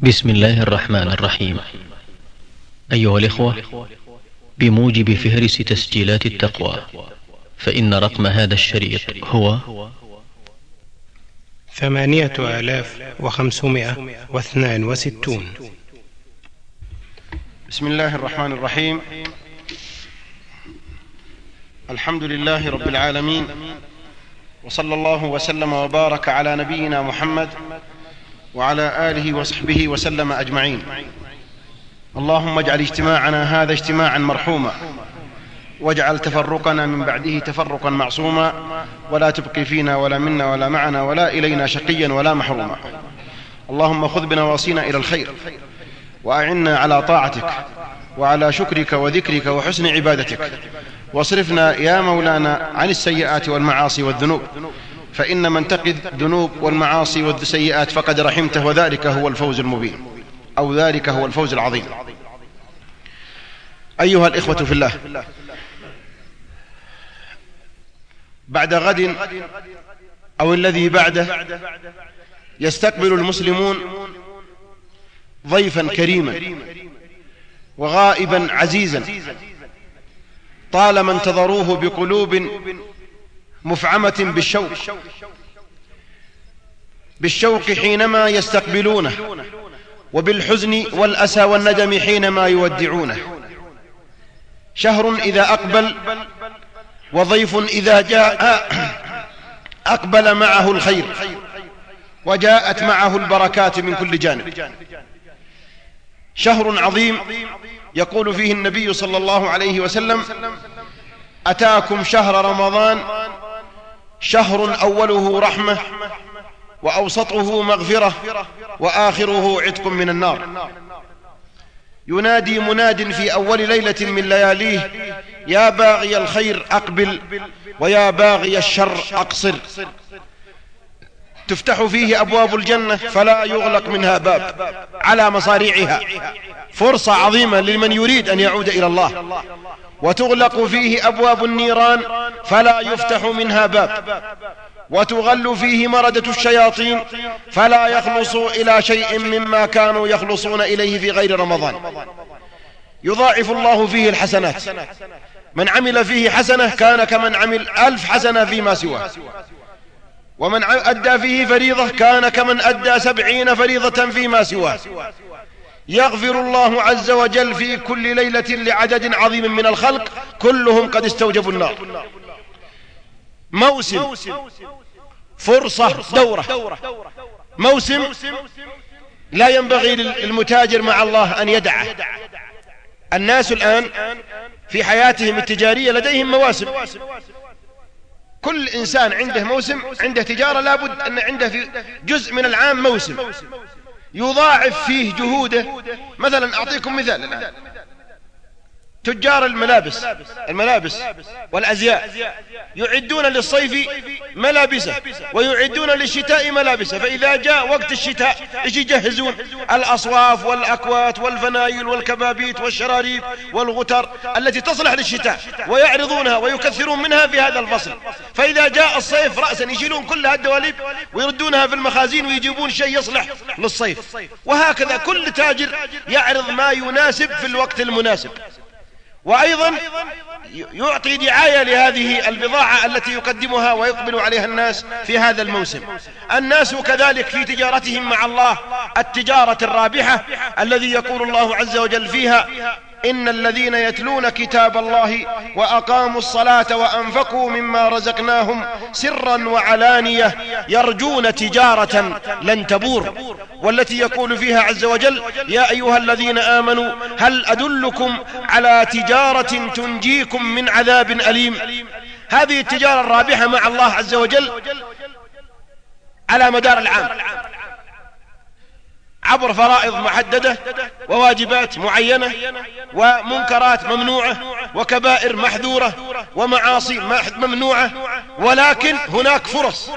بسم الله الرحمن الرحيم. أيها الإخوة بموجب فهرس تسجيلات التقوى فإن رقم هذا الشريط هو ثمانية آلاف وخمسمائة واثنان وستون. بسم الله الرحمن الرحيم. الحمد لله رب العالمين وصلى الله وسلم وبارك على نبينا محمد وعلى آله وصحبه وسلم أجمعين. اللهم اجعل اجتماعنا هذا اجتماعا مرحوما. واجعل تفرقنا من بعده تفرقا معصوما. ولا تبقي فينا ولا منا ولا معنا ولا إلينا شقيا ولا محروما. اللهم خذ بنواصينا إلى الخير. وأعنا على طاعتك. وعلى شكرك وذكرك وحسن عبادتك. واصرفنا يا مولانا عن السيئات والمعاصي والذنوب. فإن من تقي الذنوب والمعاصي والسيئات فقد رحمته وذلك هو الفوز المبين أو ذلك هو الفوز العظيم. أيها الإخوة في الله بعد غد أو الذي بعده يستقبل المسلمون ضيفا كريما وغائبا عزيزا طالما انتظروه بقلوب مفعمة بالشوق. بالشوق حينما يستقبلونه وبالحزن والأسى والندم حينما يودعونه. شهر إذا أقبل وضيف إذا جاء أقبل معه الخير وجاءت معه البركات من كل جانب. شهر عظيم يقول فيه النبي صلى الله عليه وسلم أتاكم شهر رمضان شهر أوله رحمة وأوسطه مغفرة وآخره عتق من النار. ينادي مناد في أول ليلة من لياليه يا باغي الخير أقبل ويا باغي الشر أقصر. تفتح فيه أبواب الجنة فلا يغلق منها باب. على مصاريعها. فرصة عظيمة لمن يريد أن يعود إلى الله. وتغلق فيه أبواب النيران فلا يفتح منها باب. وتغل فيه مردة الشياطين فلا يخلصوا إلى شيء مما كانوا يخلصون إليه في غير رمضان. يضاعف الله فيه الحسنات. من عمل فيه حسنة كان كمن عمل ألف حسنة فيما سواه. ومن أدى فيه فريضة كان كمن أدى سبعين فريضة فيما سواه. يغفر الله عز وجل في كل ليلة لعدد عظيم من الخلق كلهم قد استوجبوا النار. موسم فرصة دورة. موسم لا ينبغي للمتاجر مع الله أن يدعه. الناس الآن في حياتهم التجارية لديهم مواسم. كل إنسان عنده موسم عنده تجارة لابد أن عنده في جزء من العام موسم. يضاعف فيه جهوده. مثلا أعطيكم مثال. الآن تجار الملابس الملابس والأزياء يعدون للصيف ملابسه ويعدون للشتاء ملابسه فإذا جاء وقت الشتاء إيش يجهزون الأصواف والأكوات والفنايل والكبابيت والشراريب والغتر التي تصلح للشتاء ويعرضونها ويكثرون منها في هذا الفصل. فإذا جاء الصيف رأسا يشيلون كل الدواليب ويردونها في المخازين ويجيبون شيء يصلح للصيف. وهكذا كل تاجر يعرض ما يناسب في الوقت المناسب. وأيضا يعطي دعاية لهذه البضاعة التي يقدمها ويقبل عليها الناس في هذا الموسم. الناس كذلك في تجارتهم مع الله التجارة الرابحة الذي يقول الله عز وجل فيها إن الذين يتلون كتاب الله وأقاموا الصلاة وأنفقوا مما رزقناهم سرا وعلانية يرجون تجارة لن تبور والتي يقول فيها عز وجل يا أيها الذين آمنوا هل أدلكم على تجارة تنجيكم من عذاب أليم؟ هذه التجارة الرابحة مع الله عز وجل على مدار العام. عبر فرائض محددة وواجبات معينة ومنكرات ممنوعة وكبائر محذورة ومعاصي ممنوعة. ولكن هناك فرص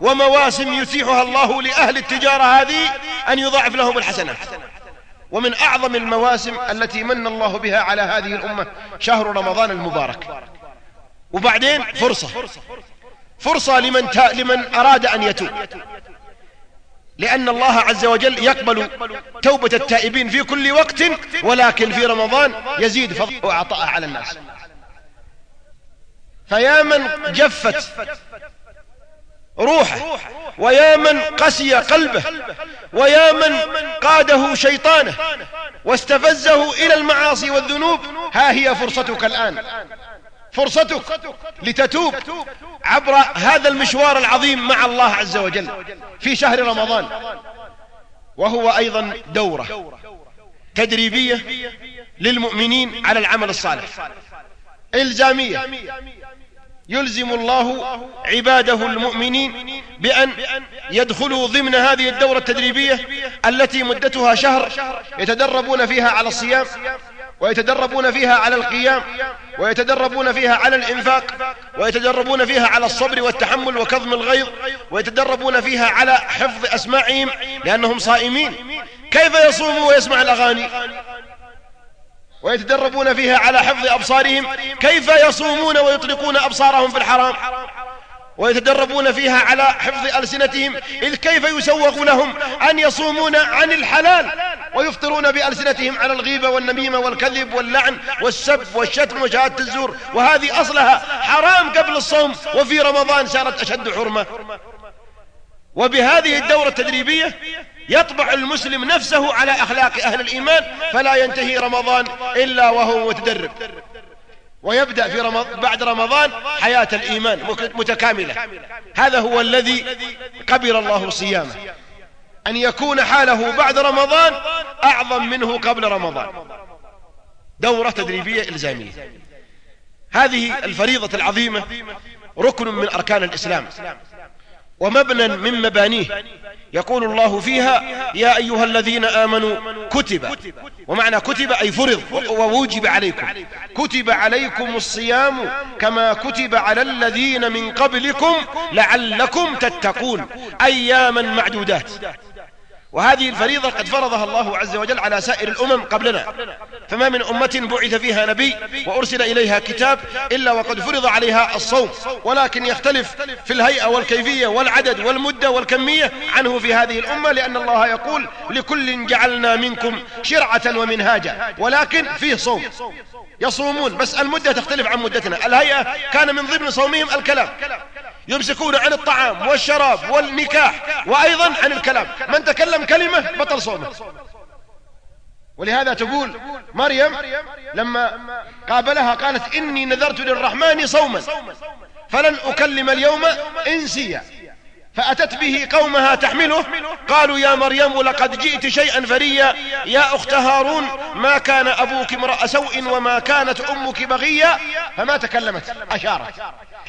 ومواسم يتيحها الله لأهل التجارة هذه أن يضاعف لهم الحسنات. ومن أعظم المواسم التي من الله بها على هذه الأمة شهر رمضان المبارك. وبعدين فرصة. فرصة لمن, لمن أراد أن يتوب. لأن الله عز وجل يقبل توبة التائبين في كل وقت ولكن في رمضان يزيد فضل وعطاء على الناس. فيا من جفت روحه ويا من قسي قلبه ويا من قاده شيطانه واستفزه إلى المعاصي والذنوب ها هي فرصتك الآن. فرصتك لتتوب عبر هذا المشوار العظيم مع الله عز وجل في شهر رمضان. وهو أيضا دورة تدريبية للمؤمنين على العمل الصالح. إلزامية يلزم الله عباده المؤمنين بأن يدخلوا ضمن هذه الدورة التدريبية التي مدتها شهر يتدربون فيها على الصيام ويتدربون فيها على القيام ويتدربون فيها على الإنفاق ويتدربون فيها على الصبر والتحمل وكظم الغيظ ويتدربون فيها على حفظ أسماعهم لأنهم صائمين. كيف يصوموا ويسمع الأغاني؟ ويتدربون فيها على حفظ أبصارهم. كيف يصومون ويطلقون أبصارهم في الحرام؟ ويتدربون فيها على حفظ ألسنتهم إذ كيف يسوغ لهم أن يصومون عن الحلال ويفطرون بألسنتهم على الغيبة والنميمة والكذب واللعن والسب والشتم وشهادة الزور. وهذه أصلها حرام قبل الصوم وفي رمضان صارت أشد حرمة. وبهذه الدورة التدريبية يطبع المسلم نفسه على أخلاق أهل الإيمان فلا ينتهي رمضان إلا وهو متدرب. ويبدأ في رمضان بعد رمضان حياة الإيمان متكاملة. هذا هو الذي قبل الله صيامه. أن يكون حاله بعد رمضان أعظم منه قبل رمضان. دورة تدريبية إلزامية. هذه الفريضة العظيمة ركن من أركان الإسلام. ومبنى من مبانيه. يقول الله فيها يا أيها الذين آمنوا كتب. ومعنى كتب أي فرض. ووجب عليكم. كتب عليكم الصيام كما كتب على الذين من قبلكم لعلكم تتقون. أياما معدودات. وهذه الفريضة قد فرضها الله عز وجل على سائر الأمم قبلنا. فما من أمة بعث فيها نبي وأرسل إليها كتاب إلا وقد فرض عليها الصوم. ولكن يختلف في الهيئة والكيفية والعدد والمدة والكمية عنه في هذه الأمة لأن الله يقول لكل جعلنا منكم شرعة ومنهاجا. ولكن فيه صوم. يصومون بس المدة تختلف عن مدتنا. الهيئة كان من ضمن صومهم الكلام. يمسكون عن الطعام والشراب والنكاح وأيضا عن الكلام. من تكلم كلمة بطل صومه. ولهذا تقول مريم لما قابلها قالت إني نذرت للرحمن صوما فلن أكلم اليوم إنسيا. فأتت به قومها تحمله قالوا يا مريم لقد جئت شيئا فريا. يا أخت هارون ما كان أبوك امرأ سوء وما كانت أمك بغيا؟ فما تكلمت أشارت.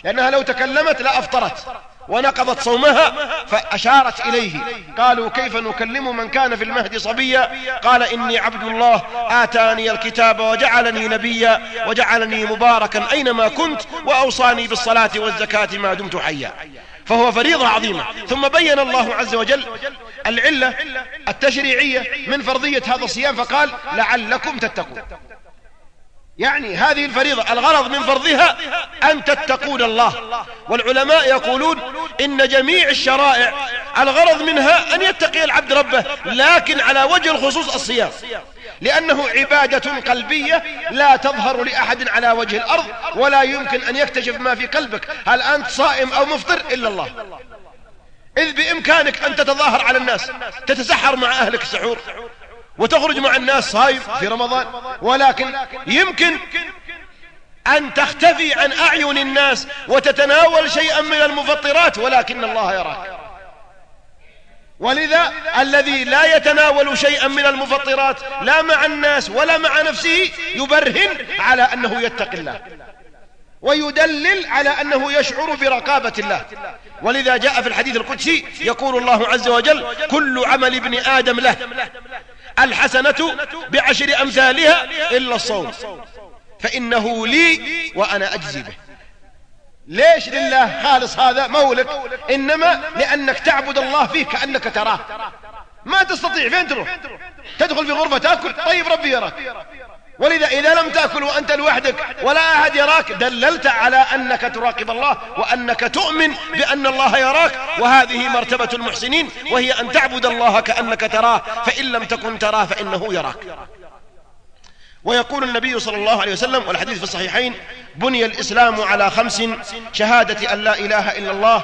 لأنها لو تكلمت لأفطرت ونقضت صومها فأشارت إليه. قالوا كيف نكلم من كان في المهد صبيا؟ قال إني عبد الله آتاني الكتاب وجعلني نبيا وجعلني مباركا أينما كنت وأوصاني بالصلاة والزكاة ما دمت حيا. فهو فريضة عظيمة. ثم بين الله عز وجل العلة التشريعية من فرضية هذا الصيام فقال لعلكم تتقون. يعني هذه الفريضة الغرض من فرضها أن تتقون الله. والعلماء يقولون إن جميع الشرائع الغرض منها أن يتقي العبد ربه لكن على وجه الخصوص الصيام. لأنه عبادة قلبية لا تظهر لأحد على وجه الأرض ولا يمكن أن يكتشف ما في قلبك هل أنت صائم أو مفطر؟ إلا الله. إذ بإمكانك أن تتظاهر على الناس تتسحر مع أهلك السحور وتخرج مع الناس صايم في رمضان. ولكن يمكن أن تختفي عن أعين الناس وتتناول شيئا من المفطرات ولكن الله يراك. ولذا الذي لا يتناول شيئا من المفطرات لا مع الناس ولا مع نفسه يبرهن على أنه يتقي الله. ويدلل على أنه يشعر برقابة الله. ولذا جاء في الحديث القدسي يقول الله عز وجل كل عمل ابن آدم له. الحسنة بعشر أمثالها إلا الصوم. فإنه لي وأنا أجزي به. ليش لله خالص هذا مولك؟ إنما لأنك تعبد الله فيه كأنك تراه. ما تستطيع فين تروح؟ تدخل في غرفة تأكل طيب ربي يراك. ولذا إذا لم تأكل وأنت لوحدك ولا أحد يراك دللت على أنك تراقب الله وأنك تؤمن بأن الله يراك وهذه مرتبة المحسنين وهي أن تعبد الله كأنك تراه فإن لم تكن تراه فإنه يراك. ويقول النبي صلى الله عليه وسلم والحديث في الصحيحين بني الإسلام على خمس شهادة أن لا إله إلا الله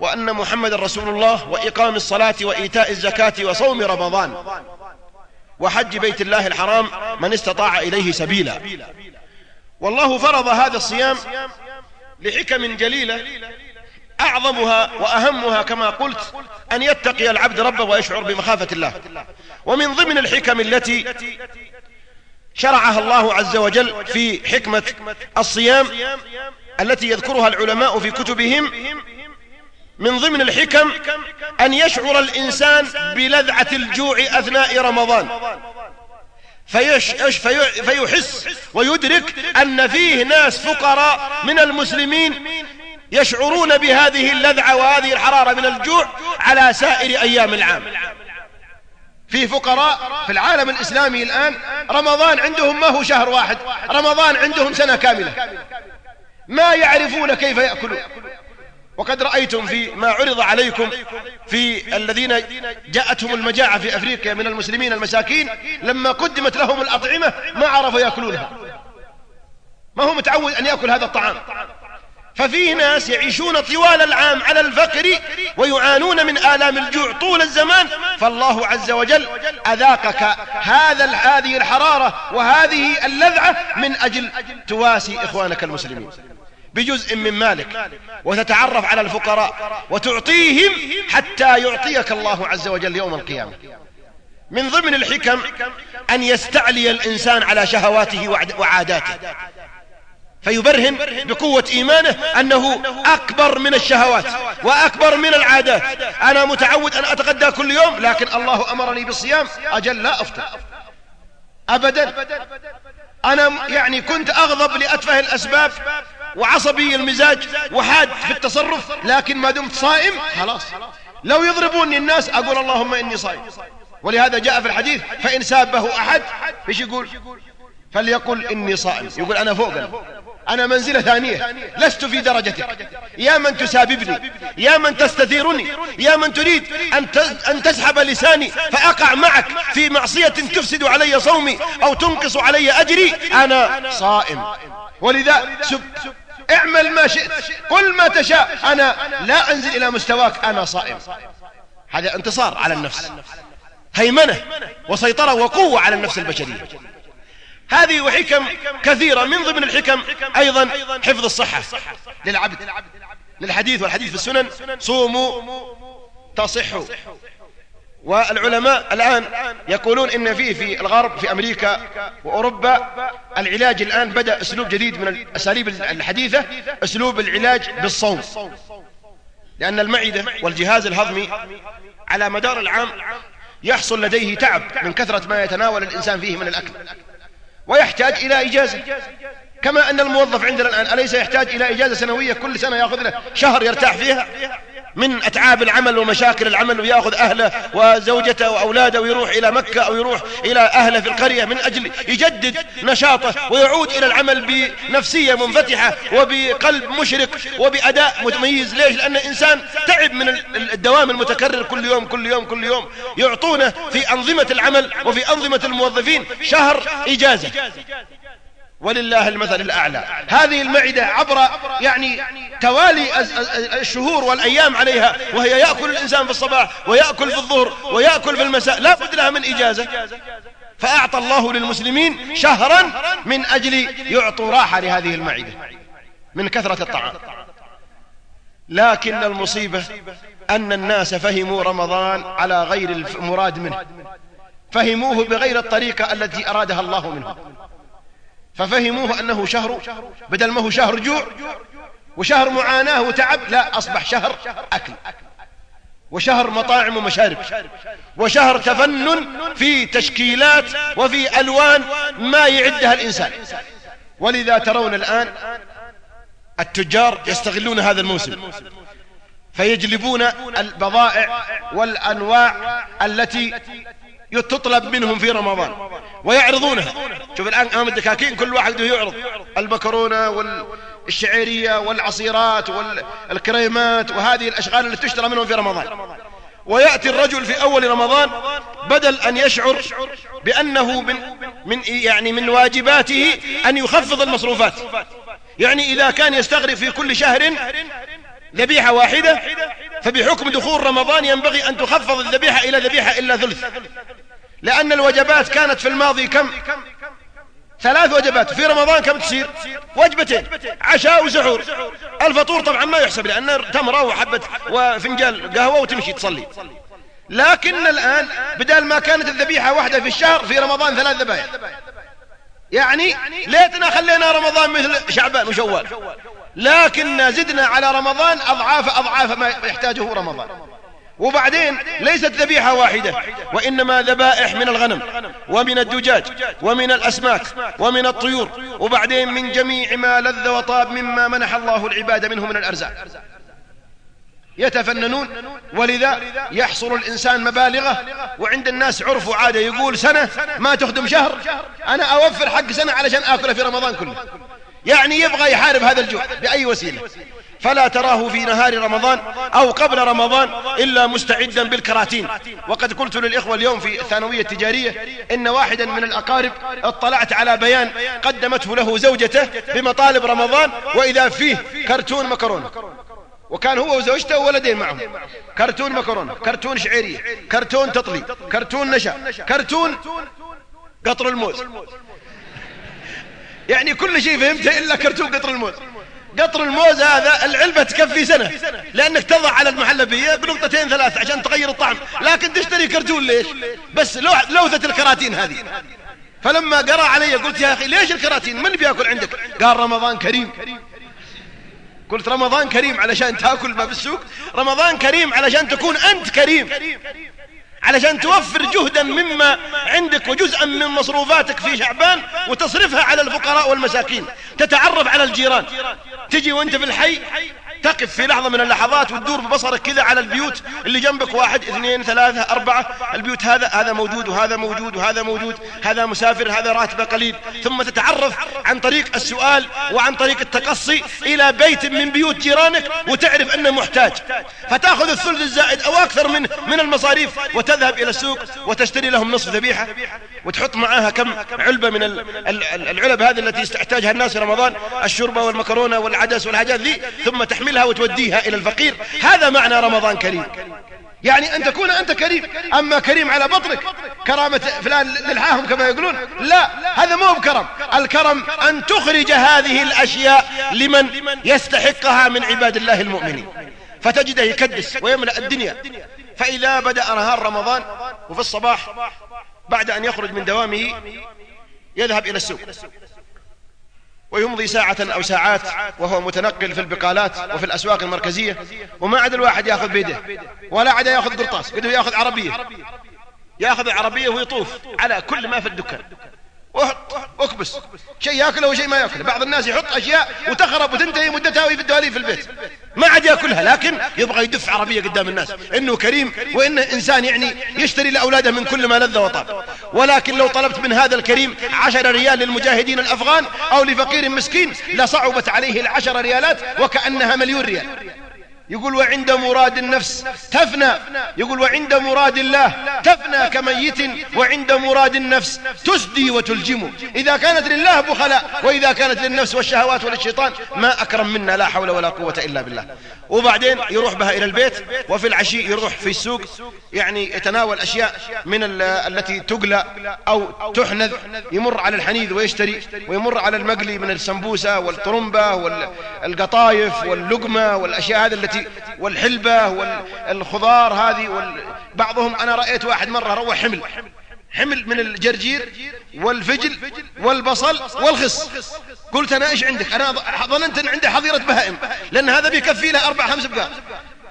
وأن محمد رسول الله وإقام الصلاة وإيتاء الزكاة وصوم رمضان. وحج بيت الله الحرام من استطاع إليه سبيلا. والله فرض هذا الصيام لحكم جليلة أعظمها وأهمها كما قلت أن يتقي العبد ربه ويشعر بمخافة الله. ومن ضمن الحكم التي شرعها الله عز وجل في حكمة الصيام التي يذكرها العلماء في كتبهم من ضمن الحكم أن يشعر الإنسان بلذعة الجوع أثناء رمضان. فيش في فيحس ويدرك أن فيه ناس فقراء من المسلمين يشعرون بهذه اللذعة وهذه الحرارة من الجوع على سائر أيام العام. في فقراء في العالم الإسلامي الآن رمضان عندهم ما هو شهر واحد رمضان عندهم سنة كاملة. ما يعرفون كيف يأكلون. وقد رأيتم في ما عرض عليكم في الذين جاءتهم المجاعة في أفريقيا من المسلمين المساكين لما قدمت لهم الأطعمة ما عرفوا يأكلونها. ما هو متعود أن يأكل هذا الطعام. ففيه ناس يعيشون طوال العام على الفقر ويعانون من آلام الجوع طول الزمان. فالله عز وجل أذاقك هذا هذه الحرارة وهذه اللذعة من أجل تواسي إخوانك المسلمين. بجزء من مالك وتتعرف على الفقراء وتعطيهم حتى يعطيك الله عز وجل يوم القيامة. من ضمن الحكم أن يستعلي الإنسان على شهواته وعاداته. فيبرهن بقوة إيمانه أنه أكبر من الشهوات وأكبر من العادات. أنا متعود أن أتغدى كل يوم لكن الله أمرني بالصيام أجل لا أفطر. أبدا. أنا يعني كنت أغضب لأتفه الأسباب وعصبي المزاج وحاد في التصرف لكن ما دمت صائم خلاص. لو يضربوني الناس أقول اللهم إني صائم. ولهذا جاء في الحديث فإن سابه أحد إيش يقول؟ فليقل إني صائم. يقول أنا فوق أنا. منزلة ثانية. لست في درجتك. يا من تساببني يا من تستثيرني يا من تريد أن تسحب لساني فأقع معك في معصية تفسد علي صومي أو تنقص علي أجري أنا صائم. ولذا سب اعمل ما شئت قل ما تشاء أنا لا أنزل إلى مستواك أنا صائم. هذا انتصار على النفس هيمنة وسيطرة وقوة على النفس البشرية. هذه وحكم كثيرة من ضمن الحكم أيضا حفظ الصحة للعبد. للحديث والحديث في السنن صوموا تصحوا. والعلماء الآن يقولون إن فيه في الغرب في أمريكا وأوروبا العلاج الآن بدأ أسلوب جديد من الأساليب الحديثة أسلوب العلاج بالصوم. لأن المعدة والجهاز الهضمي على مدار العام يحصل لديه تعب من كثرة ما يتناول الإنسان فيه من الأكل. ويحتاج إلى إجازة. كما أن الموظف عندنا الآن أليس يحتاج إلى إجازة سنوية كل سنة يأخذ له شهر يرتاح فيها؟ من أتعاب العمل ومشاكل العمل ويأخذ أهله وزوجته وأولاده ويروح إلى مكة أو يروح إلى أهله في القرية من أجل يجدد نشاطه ويعود إلى العمل بنفسية منفتحة وبقلب مشرق وبأداء متميز. ليش؟ لأن الإنسان تعب من الدوام المتكرر كل يوم كل يوم كل يوم. يعطونه في أنظمة العمل وفي أنظمة الموظفين شهر إجازة. ولله المثل الأعلى. هذه المعدة عبر يعني توالي الشهور والأيام عليها وهي يأكل الإنسان في الصباح ويأكل في الظهر ويأكل في المساء لا بد لها من إجازة. فأعطى الله للمسلمين شهرا من أجل يعطوا راحة لهذه المعدة من كثرة الطعام. لكن المصيبة أن الناس فهموا رمضان على غير المراد منه. فهموه بغير الطريقة التي أرادها الله منه ففهموه أنه شهر بدل ما هو شهر جوع وشهر معاناة وتعب لا أصبح شهر أكل. وشهر مطاعم ومشارب. وشهر تفنن في تشكيلات وفي ألوان ما يعدها الإنسان. ولذا ترون الآن التجار يستغلون هذا الموسم. فيجلبون البضائع والأنواع التي تطلب منهم في رمضان ويعرضونها. شوف الآن أمام الدكاكين كل واحد يعرض. المكرونة والشعيرية والعصيرات والكريمات وهذه الأشغال التي تشترى منهم في رمضان. ويأتي الرجل في أول رمضان بدل أن يشعر بأنه من, من يعني من واجباته أن يخفض المصروفات. يعني إذا كان يستغرق في كل شهر ذبيحة واحدة فبحكم دخول رمضان ينبغي أن تخفض الذبيحة إلى ذبيحة إلا ثلث. لأن الوجبات كانت في الماضي كم؟ ثلاث وجبات. في رمضان كم تصير؟ وجبتين. عشاء وسحور. الفطور طبعا ما يحسب لأن تمرة وحبة وفنجان قهوة وتمشي تصلي. لكن الآن بدل ما كانت الذبيحة واحدة في الشهر في رمضان ثلاث ذبائح يعني ليتنا خلينا رمضان مثل شعبان وشوال. لكن زدنا على رمضان أضعاف أضعاف ما يحتاجه رمضان. وبعدين ليست ذبيحة واحدة وإنما ذبائح من الغنم ومن الدجاج ومن الأسماك ومن الطيور وبعدين من جميع ما لذ وطاب مما منح الله العباد منه من الأرزاق. يتفننون ولذا يحصل الإنسان مبالغة وعند الناس عرف وعادة يقول سنة ما تخدم شهر أنا أوفر حق سنة علشان آكله في رمضان كله. يعني يبغى يحارب هذا الجوع بأي وسيلة. فلا تراه في نهار رمضان أو قبل رمضان إلا مستعدا بالكراتين. وقد قلت للإخوة اليوم في الثانوية التجارية إن واحدا من الأقارب اطلعت على بيان قدمته له زوجته بمطالب رمضان وإذا فيه كرتون مكرونة. وكان هو وزوجته وولدين معهم. كرتون مكرونة كرتون شعيرية كرتون تطلي كرتون نشا كرتون قطر الموز. يعني كل شيء فهمته إلا كرتون قطر الموز. قطر الموز هذا العلبة تكفي سنة. لأنك تضع على المحلبية بنقطتين ثلاث عشان تغير الطعم. لكن تشتري كرتون ليش؟ بس لوثة الكراتين هذه. فلما قرأ علي قلت يا أخي ليش الكراتين؟ من بيأكل عندك؟ قال رمضان كريم. قلت رمضان كريم علشان تأكل ما بالسوق رمضان كريم علشان تكون أنت كريم. علشان توفر جهدا مما عندك وجزءا من مصروفاتك في شعبان وتصرفها على الفقراء والمساكين تتعرف على الجيران تجي وانت في الحي تقف في لحظة من اللحظات وتدور ببصرك كذا على البيوت اللي جنبك واحد اثنين ثلاثة أربعة. البيوت هذا هذا موجود وهذا موجود وهذا موجود. هذا مسافر هذا راتبه قليل. ثم تتعرف عن طريق السؤال وعن طريق التقصي إلى بيت من بيوت جيرانك وتعرف أنه محتاج. فتأخذ الثلث الزائد أو أكثر من من المصاريف وتذهب إلى السوق وتشتري لهم نصف ذبيحة وتحط معاها كم علبة من العلب هذه التي يحتاجها الناس في رمضان الشوربة والمكرونة والعدس والحاجات ذي. ثم تحملها وتوديها إلى الفقير. هذا معنى رمضان كريم. يعني أن تكون أنت كريم. أما كريم على بطنك كرامة فلان للحاهم كما يقولون. لا هذا مو بكرم. الكرم أن تخرج هذه الأشياء لمن يستحقها من عباد الله المؤمنين. فتجده يكدس ويملأ الدنيا. فإذا بدأ نهار رمضان وفي الصباح بعد أن يخرج من دوامه يذهب إلى السوق. ويمضي ساعة أو ساعات وهو متنقل في البقالات وفي الأسواق المركزية وما عاد الواحد يأخذ بيده. ولا عاد يأخذ قرطاس بده يأخذ عربية. يأخذ عربية ويطوف على كل ما في الدكان. وحط واكبس شيء ياكله وشيء ما ياكله. بعض الناس يحط أشياء وتخرب وتنتهي مدتها الدواليب في البيت. ما عاد ياكلها لكن يبغى يدف عربية قدام الناس. إنه كريم وانه إنسان يعني يشتري لأولاده من كل ما لذ وطاب. ولكن لو طلبت من هذا الكريم عشر ريال للمجاهدين الأفغان أو لفقير مسكين لصعبت عليه العشر ريالات وكأنها مليون ريال. يقول وعند مراد النفس تفنى. يقول وعند مراد الله تفنى كميت وعند مراد النفس تسدي وتلجم. إذا كانت لله بخلاء وإذا كانت للنفس والشهوات وللشيطان ما أكرم منا لا حول ولا قوة إلا بالله. وبعدين يروح بها إلى البيت وفي العشي يروح في السوق. يعني يتناول أشياء من التي تقلى أو تحنذ. يمر على الحنيذ ويشتري ويمر على المقلي من السمبوسة والطرمبة والقطايف واللقمة والأشياء هذه التي والحلبة والخضار هذه. بعضهم أنا رأيت واحد مرة روح حمل حمل من الجرجير والفجل والبصل والخص قلت أنا إيش عندك أنا ظننت أن عنده حظيرة بهائم لأن هذا بيكفي له أربع خمس بقال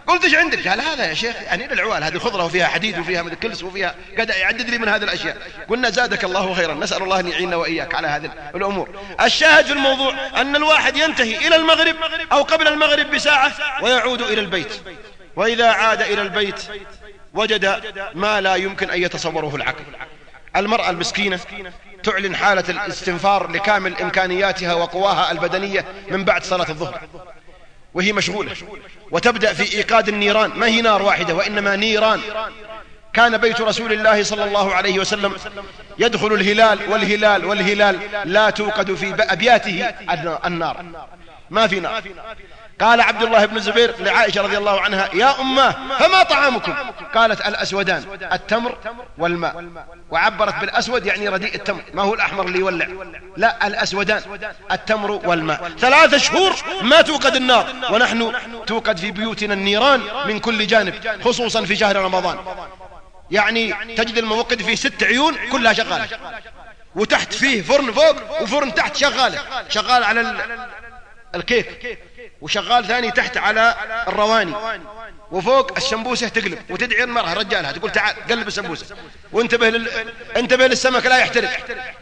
قلت إيش عندك؟ قال هذا يا شيخ يعني العوال هذه خضرة وفيها حديد وفيها كلس وفيها قد يعدد لي من هذه الأشياء. قلنا زادك الله خيرا نسأل الله أن يعيننا وإياك على هذه الأمور. الشاهد في الموضوع أن الواحد ينتهي إلى المغرب أو قبل المغرب بساعة ويعود إلى البيت. وإذا عاد إلى البيت وجد ما لا يمكن أن يتصوره العقل. المرأة المسكينة تعلن حالة الاستنفار لكامل إمكانياتها وقواها البدنية من بعد صلاة الظهر. وهي مشغولة. وتبدأ في إيقاد النيران. ما هي نار واحدة وإنما نيران. كان بيت رسول الله صلى الله عليه وسلم يدخل الهلال والهلال والهلال لا توقد في أبياته النار. ما في نار. قال عبد الله بن الزبير لعائشة رضي الله عنها يا أماه فما طعامكم؟ قالت الأسودان التمر والماء. وعبرت بالأسود يعني رديء التمر ما هو الأحمر اللي يولع؟ لا الأسودان التمر والماء. ثلاثة شهور ما توقد النار ونحن توقد في بيوتنا النيران من كل جانب خصوصا في شهر رمضان. يعني تجد الموقد فيه ست عيون كلها شغالة وتحت فيه فرن فوق وفرن تحت شغالة شغال على الكيك. وشغال ثاني تحت على الرواني. وفوق السمبوسة تقلب. وتدعي المرأة رجالها تقول تعال قلب السمبوسة. وانتبه لل... انتبه للسمك لا يحترق.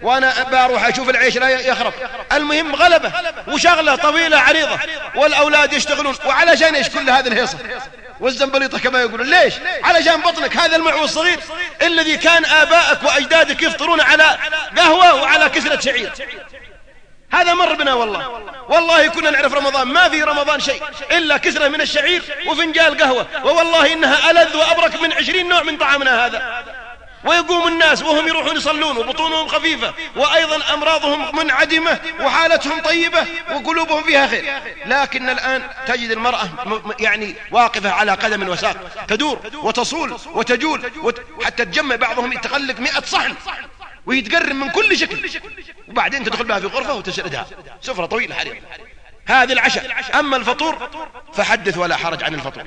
وأنا بروح أشوف العيش لا يخرب. المهم غلبة وشغلة طويلة عريضة. والأولاد يشتغلون. وعلشان إيش كل هذه الهيصة؟ والزنبليطة كما يقولون. ليش؟ علشان بطنك. هذا المعو الصغير الذي كان آبائك وأجدادك يفطرون على قهوة وعلى كسرة شعير. هذا مر بنا والله. والله كنا نعرف رمضان. ما في رمضان شيء إلا كسرة من الشعير وفنجال قهوة ووالله إنها ألذ وأبرك من عشرين نوع من طعامنا هذا. ويقوم الناس وهم يروحون يصلون وبطونهم خفيفة. وأيضا أمراضهم منعدمة وحالتهم طيبة وقلوبهم فيها خير. لكن الآن تجد المرأة يعني واقفة على قدم وساق. تدور وتصول وتجول وت... حتى تجمع بعضهم يتخلق مئة صحن. ويتقرم من كل شكل. وبعدين تدخل بها في غرفة وتسردها. سفرة طويلة حريم. هذه العشاء. أما الفطور فحدث ولا حرج عن الفطور.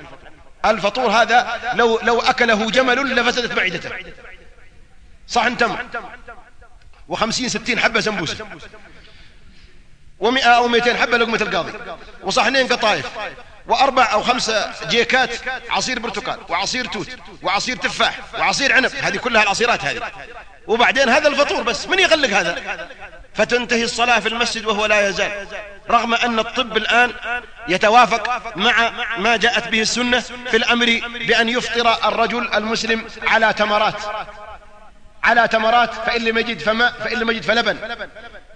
الفطور هذا لو, لو أكله جمل لفسدت معدته. صحن تمر وخمسين ستين حبة سمبوسة. ومئة أو مئتين حبة لقمة القاضي. وصحنين قطايف. وأربع أو خمسة جيكات عصير برتقال وعصير توت وعصير تفاح وعصير عنب. هذه كلها العصيرات هذه. وبعدين هذا الفطور بس من يغلق هذا؟ فتنتهي الصلاة في المسجد وهو لا يزال. رغم أن الطب الآن يتوافق مع ما جاءت به السنة في الأمر بأن يفطر الرجل المسلم على تمرات. على تمرات فإن لم يجد فماء فإن لم يجد فلبن.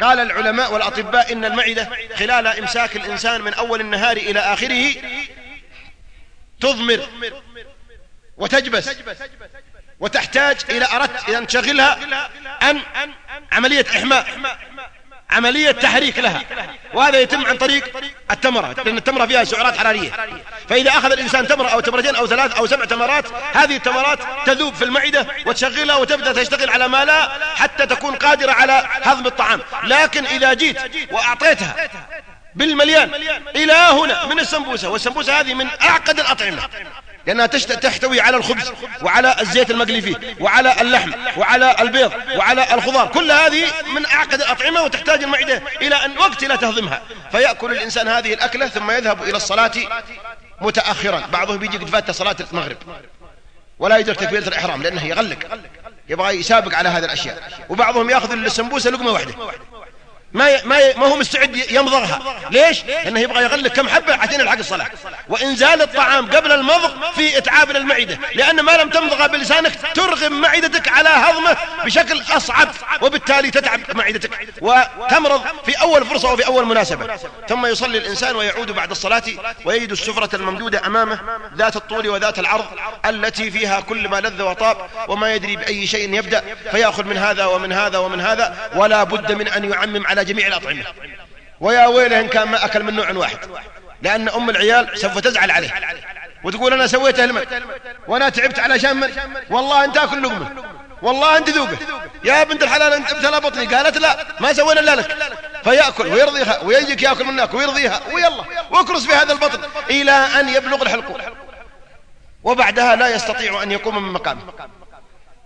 قال العلماء والأطباء إن المعدة خلال إمساك الإنسان من أول النهار إلى آخره تضمر وتجبس. وتحتاج إلى أردت إذا تشغلها أن عملية إحماء عملية تحريك لها. وهذا يتم عن طريق التمرة لأن التمرة فيها سعرات حرارية. فإذا أخذ الإنسان تمرة أو تمرتين أو ثلاث أو سبع تمرات هذه التمرات تذوب في المعدة وتشغلها وتبدأ تشتغل على ما لا حتى تكون قادرة على هضم الطعام. لكن إذا جيت وأعطيتها بالمليان إلى هنا من السمبوسة والسمبوسة هذه من أعقد الأطعمة. لأنها تحتوي على الخبز وعلى الزيت المقلي فيه وعلى اللحم وعلى البيض وعلى الخضار. كل هذه من أعقد الأطعمة وتحتاج المعدة إلى أن وقت لا تهضمها. فيأكل الإنسان هذه الأكلة ثم يذهب إلى الصلاة متأخرا. بعضهم بيجي قد فات صلاة المغرب. ولا يدرك تكبيرة الإحرام لأنه يغلق. يبغى يسابق على هذه الأشياء. وبعضهم يأخذ السمبوسة لقمة واحدة. ما ما ما هو مستعد يمضغها ليش؟ لأنه يبغى يغلق كم حبة عشان يلحق الصلاة. وانزال الطعام قبل المضغ في إتعاب للمعده لأن ما لم تمضغها بلسانك ترغم معدتك على هضمة بشكل أصعب وبالتالي تتعب معدتك. وتمرض في أول فرصة وفي أول مناسبة. ثم يصلي الإنسان ويعود بعد الصلاة ويجد السفرة الممدودة أمامه ذات الطول وذات العرض التي فيها كل ما لذ وطاب وما يدري بأي شيء يبدأ فيأخذ من هذا ومن هذا ومن هذا. ولا بد من أن يعمم على جميع الأطعمة. ويا ويله إن كان ما أكل من نوع واحد. لأن أم العيال سوف تزعل عليه. وتقول أنا سويت المن وأنا تعبت علشان من. والله أنت أكل لقمة. والله أنت ذوقة. يا بنت الحلال أنت ابتلى بطني. قالت لا ما سوينا إلا لك. فيأكل ويرضيها. ويجيك يأكل منك. ويرضيها. ويلا. واكرس في هذا البطن إلى أن يبلغ الحلقوم وبعدها لا يستطيع أن يقوم من مقامه.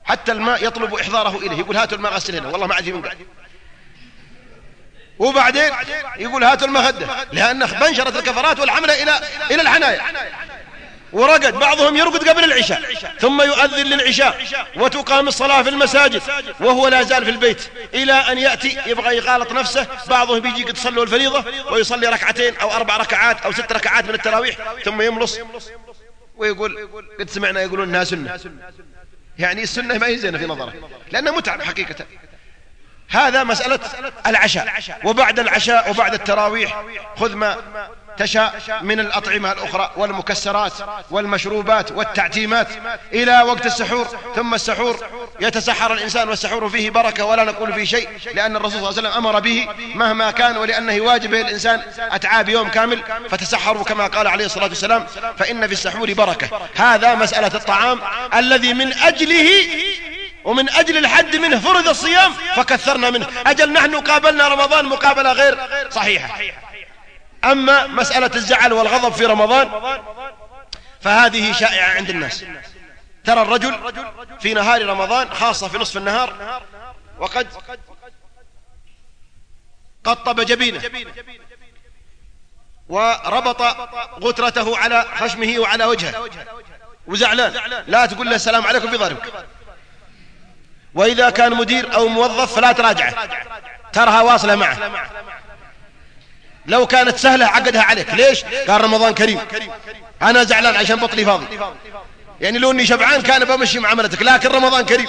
حتى الماء يطلب إحضاره إليه. يقول هاتوا الماء غسل هنا والله ما عاد من قاعد. وبعدين يقول هاتوا المخدة لأن بنشرت الكفرات والحملة إلى إلى الحنايا. ورقد بعضهم يرقد قبل العشاء ثم يؤذن للعشاء وتقام الصلاة في المساجد وهو لا زال في البيت إلى أن يأتي يبغى يغالط نفسه بعضهم بيجي قد صلوا الفريضة ويصلي ركعتين أو أربع ركعات أو ست ركعات من التراويح ثم يملص. ويقول قد سمعنا يقولون إنها سنة. يعني السنة ما هي زينة في نظره لأنها متعب حقيقة. هذا مسألة العشاء. وبعد العشاء وبعد التراويح خذ ما تشاء من الأطعمة الأخرى والمكسرات والمشروبات والتعتيمات إلى وقت السحور ثم السحور يتسحر الإنسان والسحور فيه بركة ولا نقول فيه شيء لأن الرسول صلى الله عليه وسلم أمر به مهما كان ولأنه واجب الإنسان أتعاب يوم كامل فتسحروا كما قال عليه الصلاة والسلام فإن في السحور بركة. هذا مسألة الطعام الذي من أجله ومن أجل الحد منه فرض الصيام فكثرنا منه. أجل نحن قابلنا رمضان مقابلة غير صحيحة. أما مسألة الزعل والغضب في رمضان فهذه شائعة عند الناس. ترى الرجل في نهار رمضان خاصة في نصف النهار وقد قطب جبينه وربط غترته على خشمه وعلى وجهه. وزعلان لا تقول له السلام عليكم بضربك وإذا كان مدير أو موظف فلا تراجعه ترها واصلة معه. لو كانت سهلة عقدها عليك. ليش؟ قال رمضان كريم. أنا زعلان عشان بطلي فاضي. يعني لو إني شبعان كان بمشي معاملتك لكن رمضان كريم.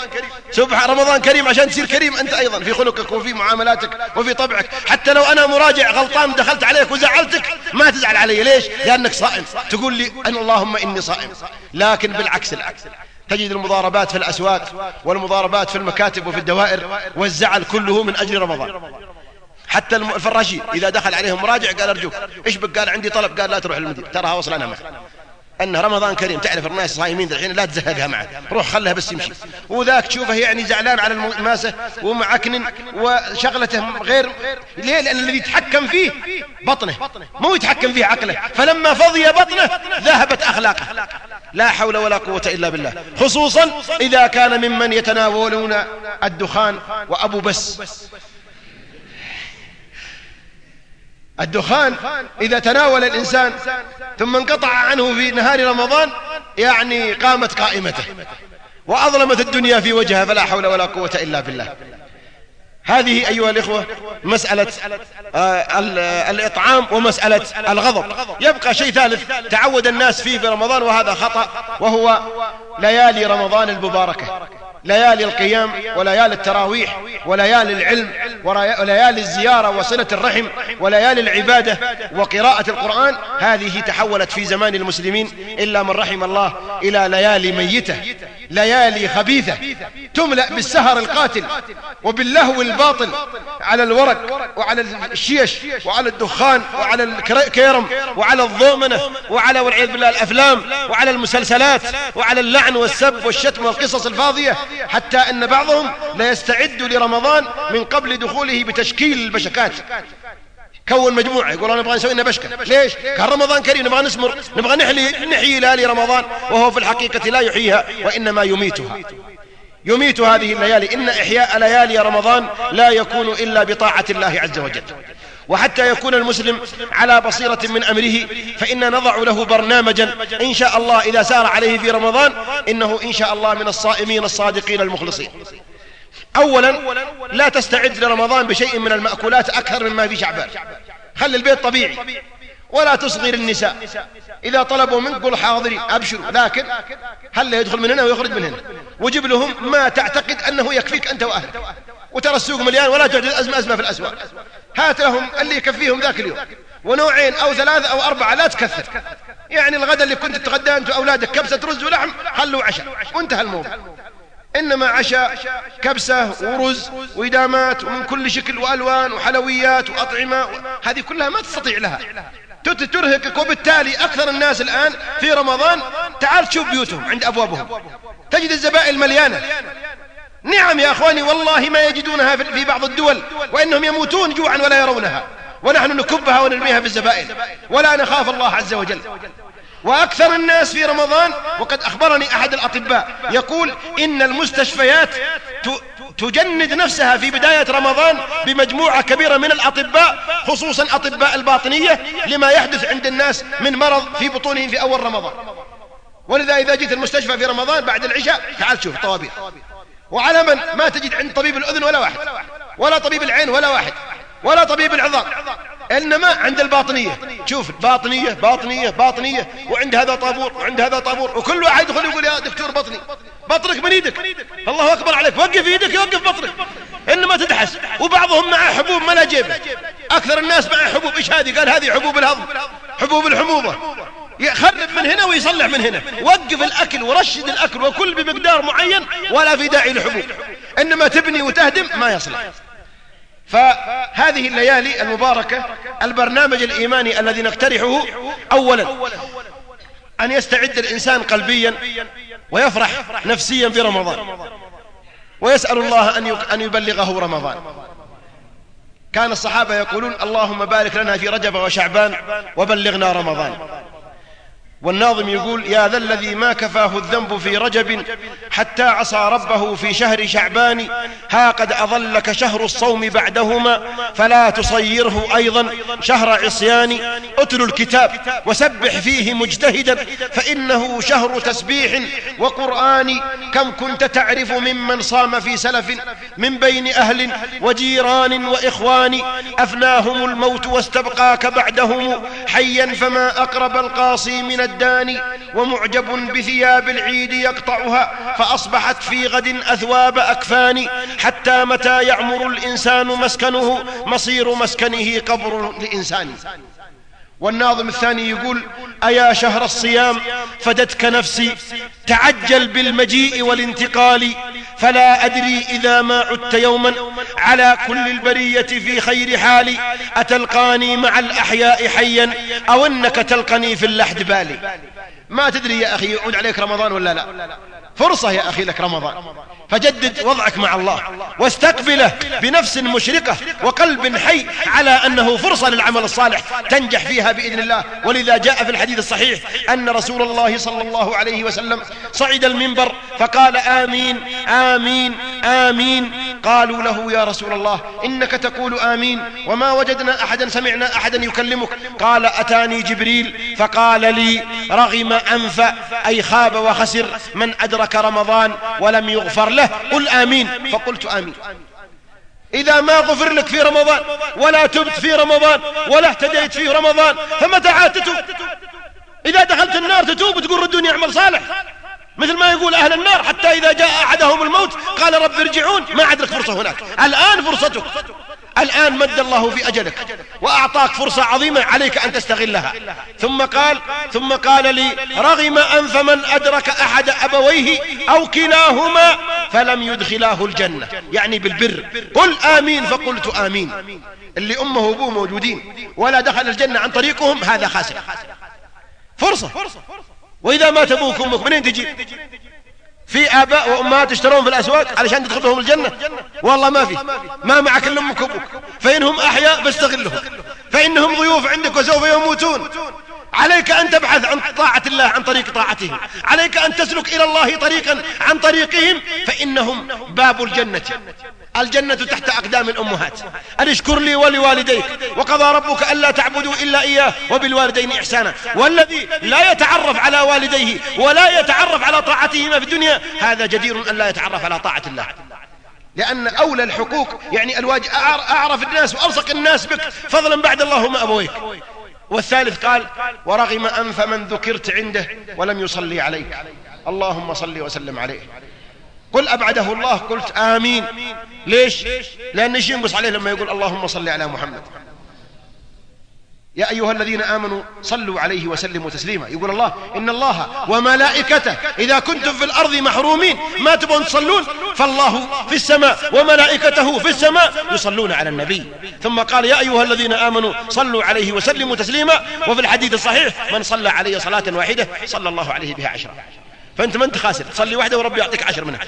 سبحان رمضان كريم عشان تصير كريم أنت أيضا في خلقك وفي معاملاتك وفي طبعك. حتى لو أنا مراجع غلطان دخلت عليك وزعلتك ما تزعل علي. ليش؟ لأنك صائم. تقول لي أن اللهم إني صائم. لكن بالعكس العكس تجد المضاربات في الأسواق والمضاربات في المكاتب وفي الدوائر والزعل كله من أجل رمضان. حتى الفراشين إذا دخل عليهم مراجع قال أرجوك إيش بك؟ قال عندي طلب قال لا تروح للمدير تراها وصل أنا معه أن رمضان كريم تعرف الناس صايمين الحين لا تزهقها معه روح خلها بس يمشي. وذاك تشوفه يعني زعلان على الماسة ومعكن وشغلته غير ليه؟ لأن الذي يتحكم فيه بطنه. مو يتحكم فيه عقله. فلما فضي بطنه ذهبت أخلاقه. لا حول ولا قوة إلا بالله. خصوصا إذا كان ممن يتناولون الدخان وأبو بس. الدخان إذا تناول الإنسان ثم انقطع عنه في نهار رمضان يعني قامت قائمته وأظلمت الدنيا في وجهها فلا حول ولا قوة إلا بالله. هذه أيها الإخوة مسألة آه، الإطعام ومسألة الغضب. يبقى شيء ثالث تعود الناس فيه في رمضان وهذا خطأ وهو ليالي رمضان المباركة. ليالي القيام وليالي التراويح وليالي العلم وليالي الزيارة وصلة الرحم وليالي العبادة وقراءة القرآن. هذه تحولت في زمان المسلمين إلا من رحم الله إلى ليالي ميتة. ليالي خبيثة تملأ بالسهر القاتل وباللهو الباطل على الورق وعلى الشيش وعلى الدخان وعلى الكيرم وعلى الضومنة وعلى والعياذ بالله الأفلام وعلى المسلسلات وعلى اللعن والسب والشتم والقصص الفاضية حتى أن بعضهم لا يستعد لرمضان من قبل دخوله بتشكيل البشكات. كون مجموعة يقول أنا نبغى نسوي لنا بشكة. ليش؟ كان رمضان كريم نبغى نسمر نبغى نحلي نحيي ليالي رمضان وهو في الحقيقة لا يحييها وإنما يميتها. يميت هذه الليالي إن إحياء ليالي رمضان لا يكون إلا بطاعة الله عز وجل. وحتى يكون المسلم على بصيرة من أمره فإن نضع له برنامجا إن شاء الله إذا سار عليه في رمضان إنه إن شاء الله من الصائمين الصادقين المخلصين. أولا لا تستعد لرمضان بشيء من المأكولات أكثر مما في شعبان. خلي البيت طبيعي ولا تصغر النساء. إذا طلبوا منك قل حاضرين أبشروا. لكن هل يدخل من هنا ويخرج من هنا؟ وجب لهم ما تعتقد أنه يكفيك أنت وأهلك. وترى السوق مليان ولا تعجز أزمة أزمة في الأسواق. هات لهم اللي يكفيهم ذاك اليوم. ونوعين أو ثلاثة أو أربعة لا تكثر. يعني الغداء اللي كنت تتغدى أنت وأولادك كبسة رز ولحم خلوا عشاء. وانتهى الموضوع. إنما عشاء كبسة ورز وإدامات ومن كل شكل وألوان وحلويات وأطعمة هذه كلها ما تستطيع لها. ترهقك وبالتالي أكثر الناس الآن في رمضان تعال تشوف بيوتهم عند أبوابهم. تجد الزبائن مليانة. نعم يا أخواني والله ما يجدونها في بعض الدول وإنهم يموتون جوعا ولا يرونها. ونحن نكبها ونرميها في الزبائن. ولا نخاف الله عز وجل. وأكثر الناس في رمضان وقد أخبرني أحد الأطباء يقول إن المستشفيات تجند نفسها في بداية رمضان بمجموعة كبيرة من الأطباء خصوصا أطباء الباطنية لما يحدث عند الناس من مرض في بطونهم في أول رمضان. ولذا إذا جيت المستشفى في رمضان بعد العشاء تعال شوف طوابير. وعلى من ما تجد عند طبيب الأذن ولا واحد ولا طبيب العين ولا واحد ولا طبيب العظام. إنما عند الباطنية. شوف باطنية باطنية باطنية وعند هذا طابور وعند هذا طابور وكل واحد يدخل يقول يا دكتور بطني بطنك من إيدك الله أكبر عليك. وقف إيدك يوقف بطنك. إنما تدحس. بعضهم مع حبوب ما لا جيبه. أكثر الناس مع حبوب. إيش هذه؟ قال هذه حبوب الهضم حبوب الحموضة. يخرب من هنا ويصلح من هنا. وقف الأكل ورشد الأكل وكل بمقدار معين ولا في داعي لحبوب. إنما تبني وتهدم ما يصلح. فهذه الليالي المباركة البرنامج الإيماني الذي نقترحه أولا أن يستعد الإنسان قلبيا ويفرح نفسيا برمضان ويسأل الله أن يبلغه رمضان. كان الصحابة يقولون اللهم بارك لنا في رجب وشعبان وبلغنا رمضان. والناظم يقول يا ذا الذي ما كفاه الذنب في رجب حتى عصى ربه في شهر شعبان ها قد أظلك شهر الصوم بعدهما فلا تصيره أيضا شهر عصيان. اتل الكتاب وسبح فيه مجتهدا فإنه شهر تسبيح وقرآن. كم كنت تعرف ممن صام في سلف من بين أهل وجيران وإخوان. أفناهم الموت واستبقاك بعدهم حيا فما أقرب القاصي من الداني ومعجب بثياب العيد يقطعها فأصبحت في غد أثواب أكفان حتى متى يعمر الإنسان مسكنه مصير مسكنه قبر لإنسان والناظم الثاني يقول أيا شهر الصيام؟ فدتك نفسي. تعجل بالمجيء والانتقال. فلا أدري إذا ما عدت يوما. على كل البرية في خير حالي. أتلقاني مع الأحياء حيا؟ أو أنك تلقني في اللحد بالي. ما تدري يا أخي يعود عليك رمضان ولا لا؟ فرصة يا أخي لك رمضان. فجدد وضعك مع الله واستقبله بنفس مشرقة وقلب حي على أنه فرصة للعمل الصالح تنجح فيها بإذن الله. ولذا جاء في الحديث الصحيح أن رسول الله صلى الله عليه وسلم صعد المنبر فقال آمين آمين آمين. قالوا له يا رسول الله إنك تقول آمين وما وجدنا أحدا سمعنا أحدا يكلمك. قال أتاني جبريل فقال لي رغم أنف أي خاب وخسر من أدرك رمضان ولم يغفر له قل آمين. فقلت آمين. إذا ما غفر لك في رمضان ولا تبت في رمضان ولا اهتديت في رمضان فمتى عاد تتوب؟ إذا دخلت النار تتوب وتقول ردوني أعمل صالح. مثل ما يقول أهل النار حتى إذا جاء أحدهم الموت قال رب ارجعون ما عاد لك فرصة هناك. الآن فرصتك. الآن مد الله في أجلك وأعطاك فرصة عظيمة عليك أن تستغلها. ثم قال ثم قال لي رغم أنف من أدرك أحد أبويه أو كلاهما فلم يدخلاه الجنة. يعني بالبر. قل آمين فقلت آمين. اللي أمه وأبوه موجودين ولا دخل الجنة عن طريقهم هذا خاسر. فرصة. وإذا مات أبوك أمك منين تجي؟ في آباء وأمهات يشترون في الأسواق علشان تدخلهم الجنة. والله ما في ما معك إلا أمك وأبوك. فإنهم أحياء فاستغلهم. فإنهم ضيوف عندك وسوف يموتون. عليك أن تبحث عن طاعة الله عن طريق طاعتهم عليك أن تسلك إلى الله طريقا عن طريقهم. فإنهم باب الجنة. الجنة تحت أقدام الأمهات. أن اشكر لي ولوالديك. وقضى ربك ألا تعبدوا إلا إياه. وبالوالدين إحسانا. والذي لا يتعرف على والديه ولا يتعرف على طاعتهما في الدنيا هذا جدير أن لا يتعرف على طاعة الله. لأن أولى الحقوق يعني الواجب أعرف الناس وألصق الناس بك. فضلا بعد اللهم أبويك. والثالث قال ورغم أنف من ذكرت عنده ولم يصلي عليك. اللهم صل وسلم عليه. قل أبعده الله. قلت آمين. ليش؟ لأن إيش ينقص عليه لما يقول اللهم صل على محمد. يا أيها الذين آمنوا صلوا عليه وسلموا تسليما. يقول الله إن الله وملائكته إذا كنتم في الأرض محرومين ما تبون تصلون؟ فالله في السماء وملائكته في السماء يصلون على النبي. ثم قال يا أيها الذين آمنوا صلوا عليه وسلموا تسليما. وفي الحديث الصحيح من صلى عليه صلاة واحدة صلى الله عليه بها عشرة. فأنت ما أنت خاسر. تصلي واحدة وربي يعطيك عشر منها.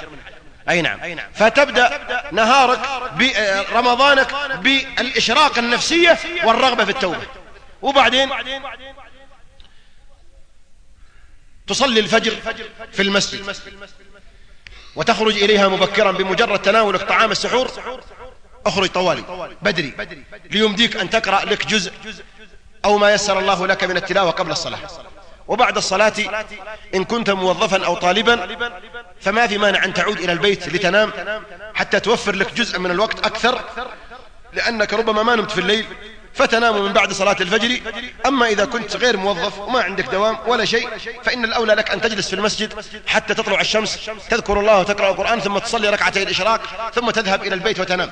أي نعم. فتبدأ نهارك برمضانك بالإشراق النفسية والرغبة في التوبة. وبعدين تصلي الفجر في المسجد. وتخرج إليها مبكرا بمجرد تناولك طعام السحور. أخرج طوالي. بدري. ليمديك أن تقرأ لك جزء أو ما يسر الله لك من التلاوة قبل الصلاة. وبعد الصلاة إن كنت موظفا أو طالبا فما في مانع أن تعود إلى البيت لتنام حتى توفر لك جزء من الوقت أكثر لأنك ربما ما نمت في الليل. فتنام من بعد صلاة الفجر. أما إذا كنت غير موظف وما عندك دوام ولا شيء فإن الأولى لك أن تجلس في المسجد حتى تطلع الشمس تذكر الله وتقرأ القرآن ثم تصلي ركعتي الإشراق ثم تذهب إلى البيت وتنام.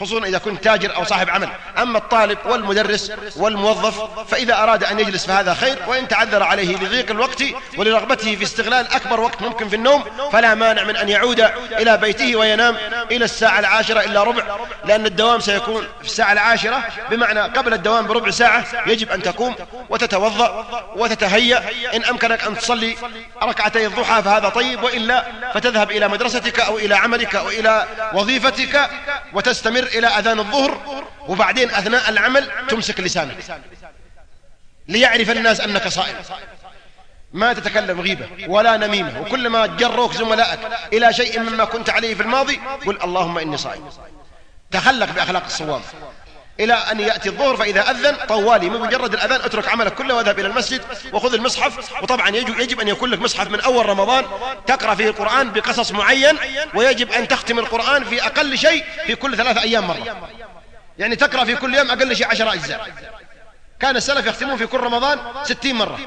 خصوصا إذا كنت تاجر أو صاحب عمل. أما الطالب والمدرس والموظف فإذا أراد أن يجلس فهذا خير وإن تعذر عليه لضيق الوقت ولرغبته في استغلال أكبر وقت ممكن في النوم فلا مانع من أن يعود إلى بيته وينام إلى الساعة العاشرة إلا ربع لأن الدوام سيكون في الساعة العاشرة بمعنى قبل الدوام بربع ساعة يجب أن تقوم وتتوضأ وتتهيأ. إن أمكنك أن تصلي ركعتي الضحى فهذا طيب وإلا فتذهب إلى مدرستك أو إلى عملك أو إلى وظيفتك وتستمر إلى أذان الظهر وبعدين أثناء العمل تمسك لسانك. ليعرف الناس أنك صائم. ما تتكلم غيبة ولا نميمة وكلما جروك زملائك إلى شيء مما كنت عليه في الماضي قل اللهم إني صائم. تخلق بأخلاق الصوام إلى أن يأتي الظهر فإذا أذن طوالي. مجرد الأذان أترك عملك كله واذهب إلى المسجد وخذ المصحف. وطبعا يجب, يجب أن يكون لك مصحف من أول رمضان. تقرأ فيه القرآن بقصص معين ويجب أن تختم القرآن في أقل شيء في كل ثلاثة أيام مرة. يعني تقرأ في كل يوم أقل شيء عشر أجزاء. كان السلف يختمون في كل رمضان ستين مرة.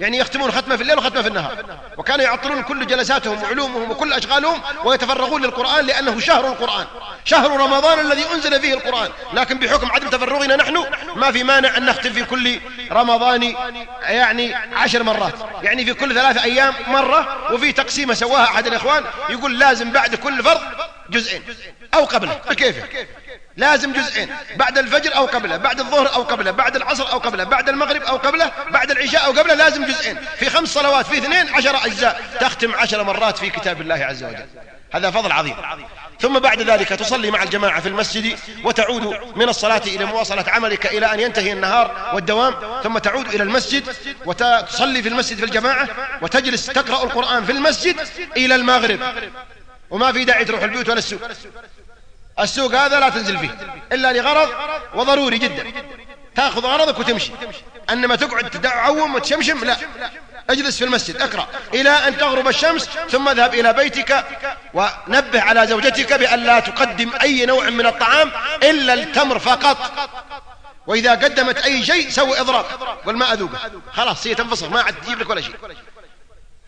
يعني يختمون ختمة في الليل وختمة في النهار. وكانوا يعطلون كل جلساتهم وعلومهم وكل أشغالهم ويتفرغون للقرآن لأنه شهر القرآن. شهر رمضان الذي أنزل فيه القرآن. لكن بحكم عدم تفرغنا نحن ما في مانع أن نختم في كل رمضان يعني عشر مرات. يعني في كل ثلاثة أيام مرة وفي تقسيمة سواها أحد الإخوان يقول لازم بعد كل فرض جزئين أو قبله. بكيفه؟ لازم جزئين. بعد الفجر أو قبله بعد الظهر أو قبله بعد العصر أو قبله بعد المغرب أو قبله بعد العشاء أو قبله لازم جزئين. في خمس صلوات في اثنين عشر أجزاء. تختم عشر مرات في كتاب الله عز وجل. هذا فضل عظيم. ثم بعد ذلك تصلي مع الجماعة في المسجد وتعود من الصلاة إلى مواصلة عملك إلى أن ينتهي النهار والدوام ثم تعود إلى المسجد وتصلي في المسجد في الجماعة وتجلس تقرأ القرآن في المسجد إلى المغرب. وما في داعي تروح البيوت ولا السوق. السوق هذا لا تنزل فيه إلا لغرض وضروري جدا. تأخذ غرضك وتمشي. أنما تقعد تعوم وتشمشم لا. اجلس في المسجد اقرأ. إلى أن تغرب الشمس ثم اذهب إلى بيتك ونبه على زوجتك بأن لا تقدم أي نوع من الطعام إلا التمر فقط. وإذا قدمت أي شيء سوي إضراب والماء أذوبه خلاص هي تنفصل ما عاد تجيب لك ولا شيء.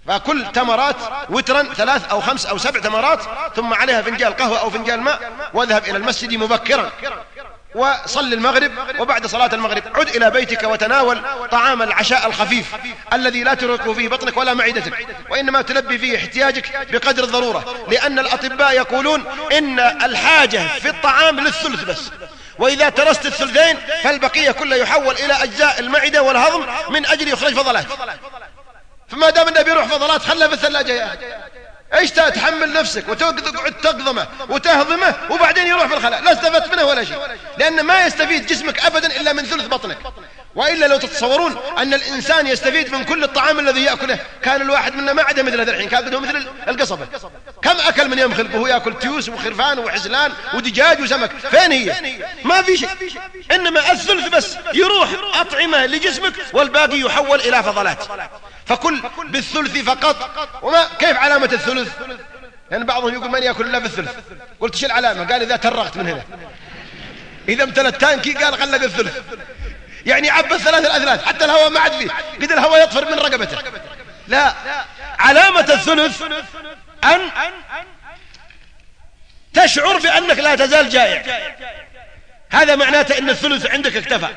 فكل تمرات وترا ثلاث أو خمس أو سبع تمرات ثم عليها فنجان قهوة أو فنجان ماء واذهب إلى المسجد مبكرا. وصل المغرب وبعد صلاة المغرب عد إلى بيتك وتناول طعام العشاء الخفيف الذي لا ترك فيه بطنك ولا معدتك وإنما تلبي فيه احتياجك بقدر الضرورة لأن الأطباء يقولون إن الحاجة في الطعام للثلث بس. وإذا ترست الثلثين فالبقية كلها يحول إلى أجزاء المعدة والهضم من أجل يخرج فضلات. فما دام النبي يروح فضلات خلها في الثلاجة يا أخي. إيش تحمل نفسك وتقعد تقضمه وتهضمه وبعدين يروح في الخلاء. لا استفدت منه ولا شيء. لأن ما يستفيد جسمك أبدا إلا من ثلث بطنك. وإلا لو تتصورون أن الإنسان يستفيد من كل الطعام الذي يأكله. كان الواحد منا ما عدا مثل هذا الحين. كان مثل القصبة. كم أكل من يوم خلقه؟ يأكل تيوس وخرفان وحزلان ودجاج وسمك. فين هي؟ ما في شيء. إنما الثلث بس. يروح أطعمة لجسمك والباقي يحول إلى فضلات. فكل بالثلث فقط. وما كيف علامة الثلث؟ لأن يعني بعضهم يقول من يأكل إلا بالثلث؟ قلت شو العلامة قال إذا ترغت من هنا. إذا امتلى التانكي قال خلق الثلث. يعني عبى الثلاث الأثلاث حتى الهواء ما عاد فيه قد الهواء يطفر من رقبته. لا علامة الثلث أن تشعر بأنك لا تزال جائع. هذا معناته أن الثلث عندك اكتفى.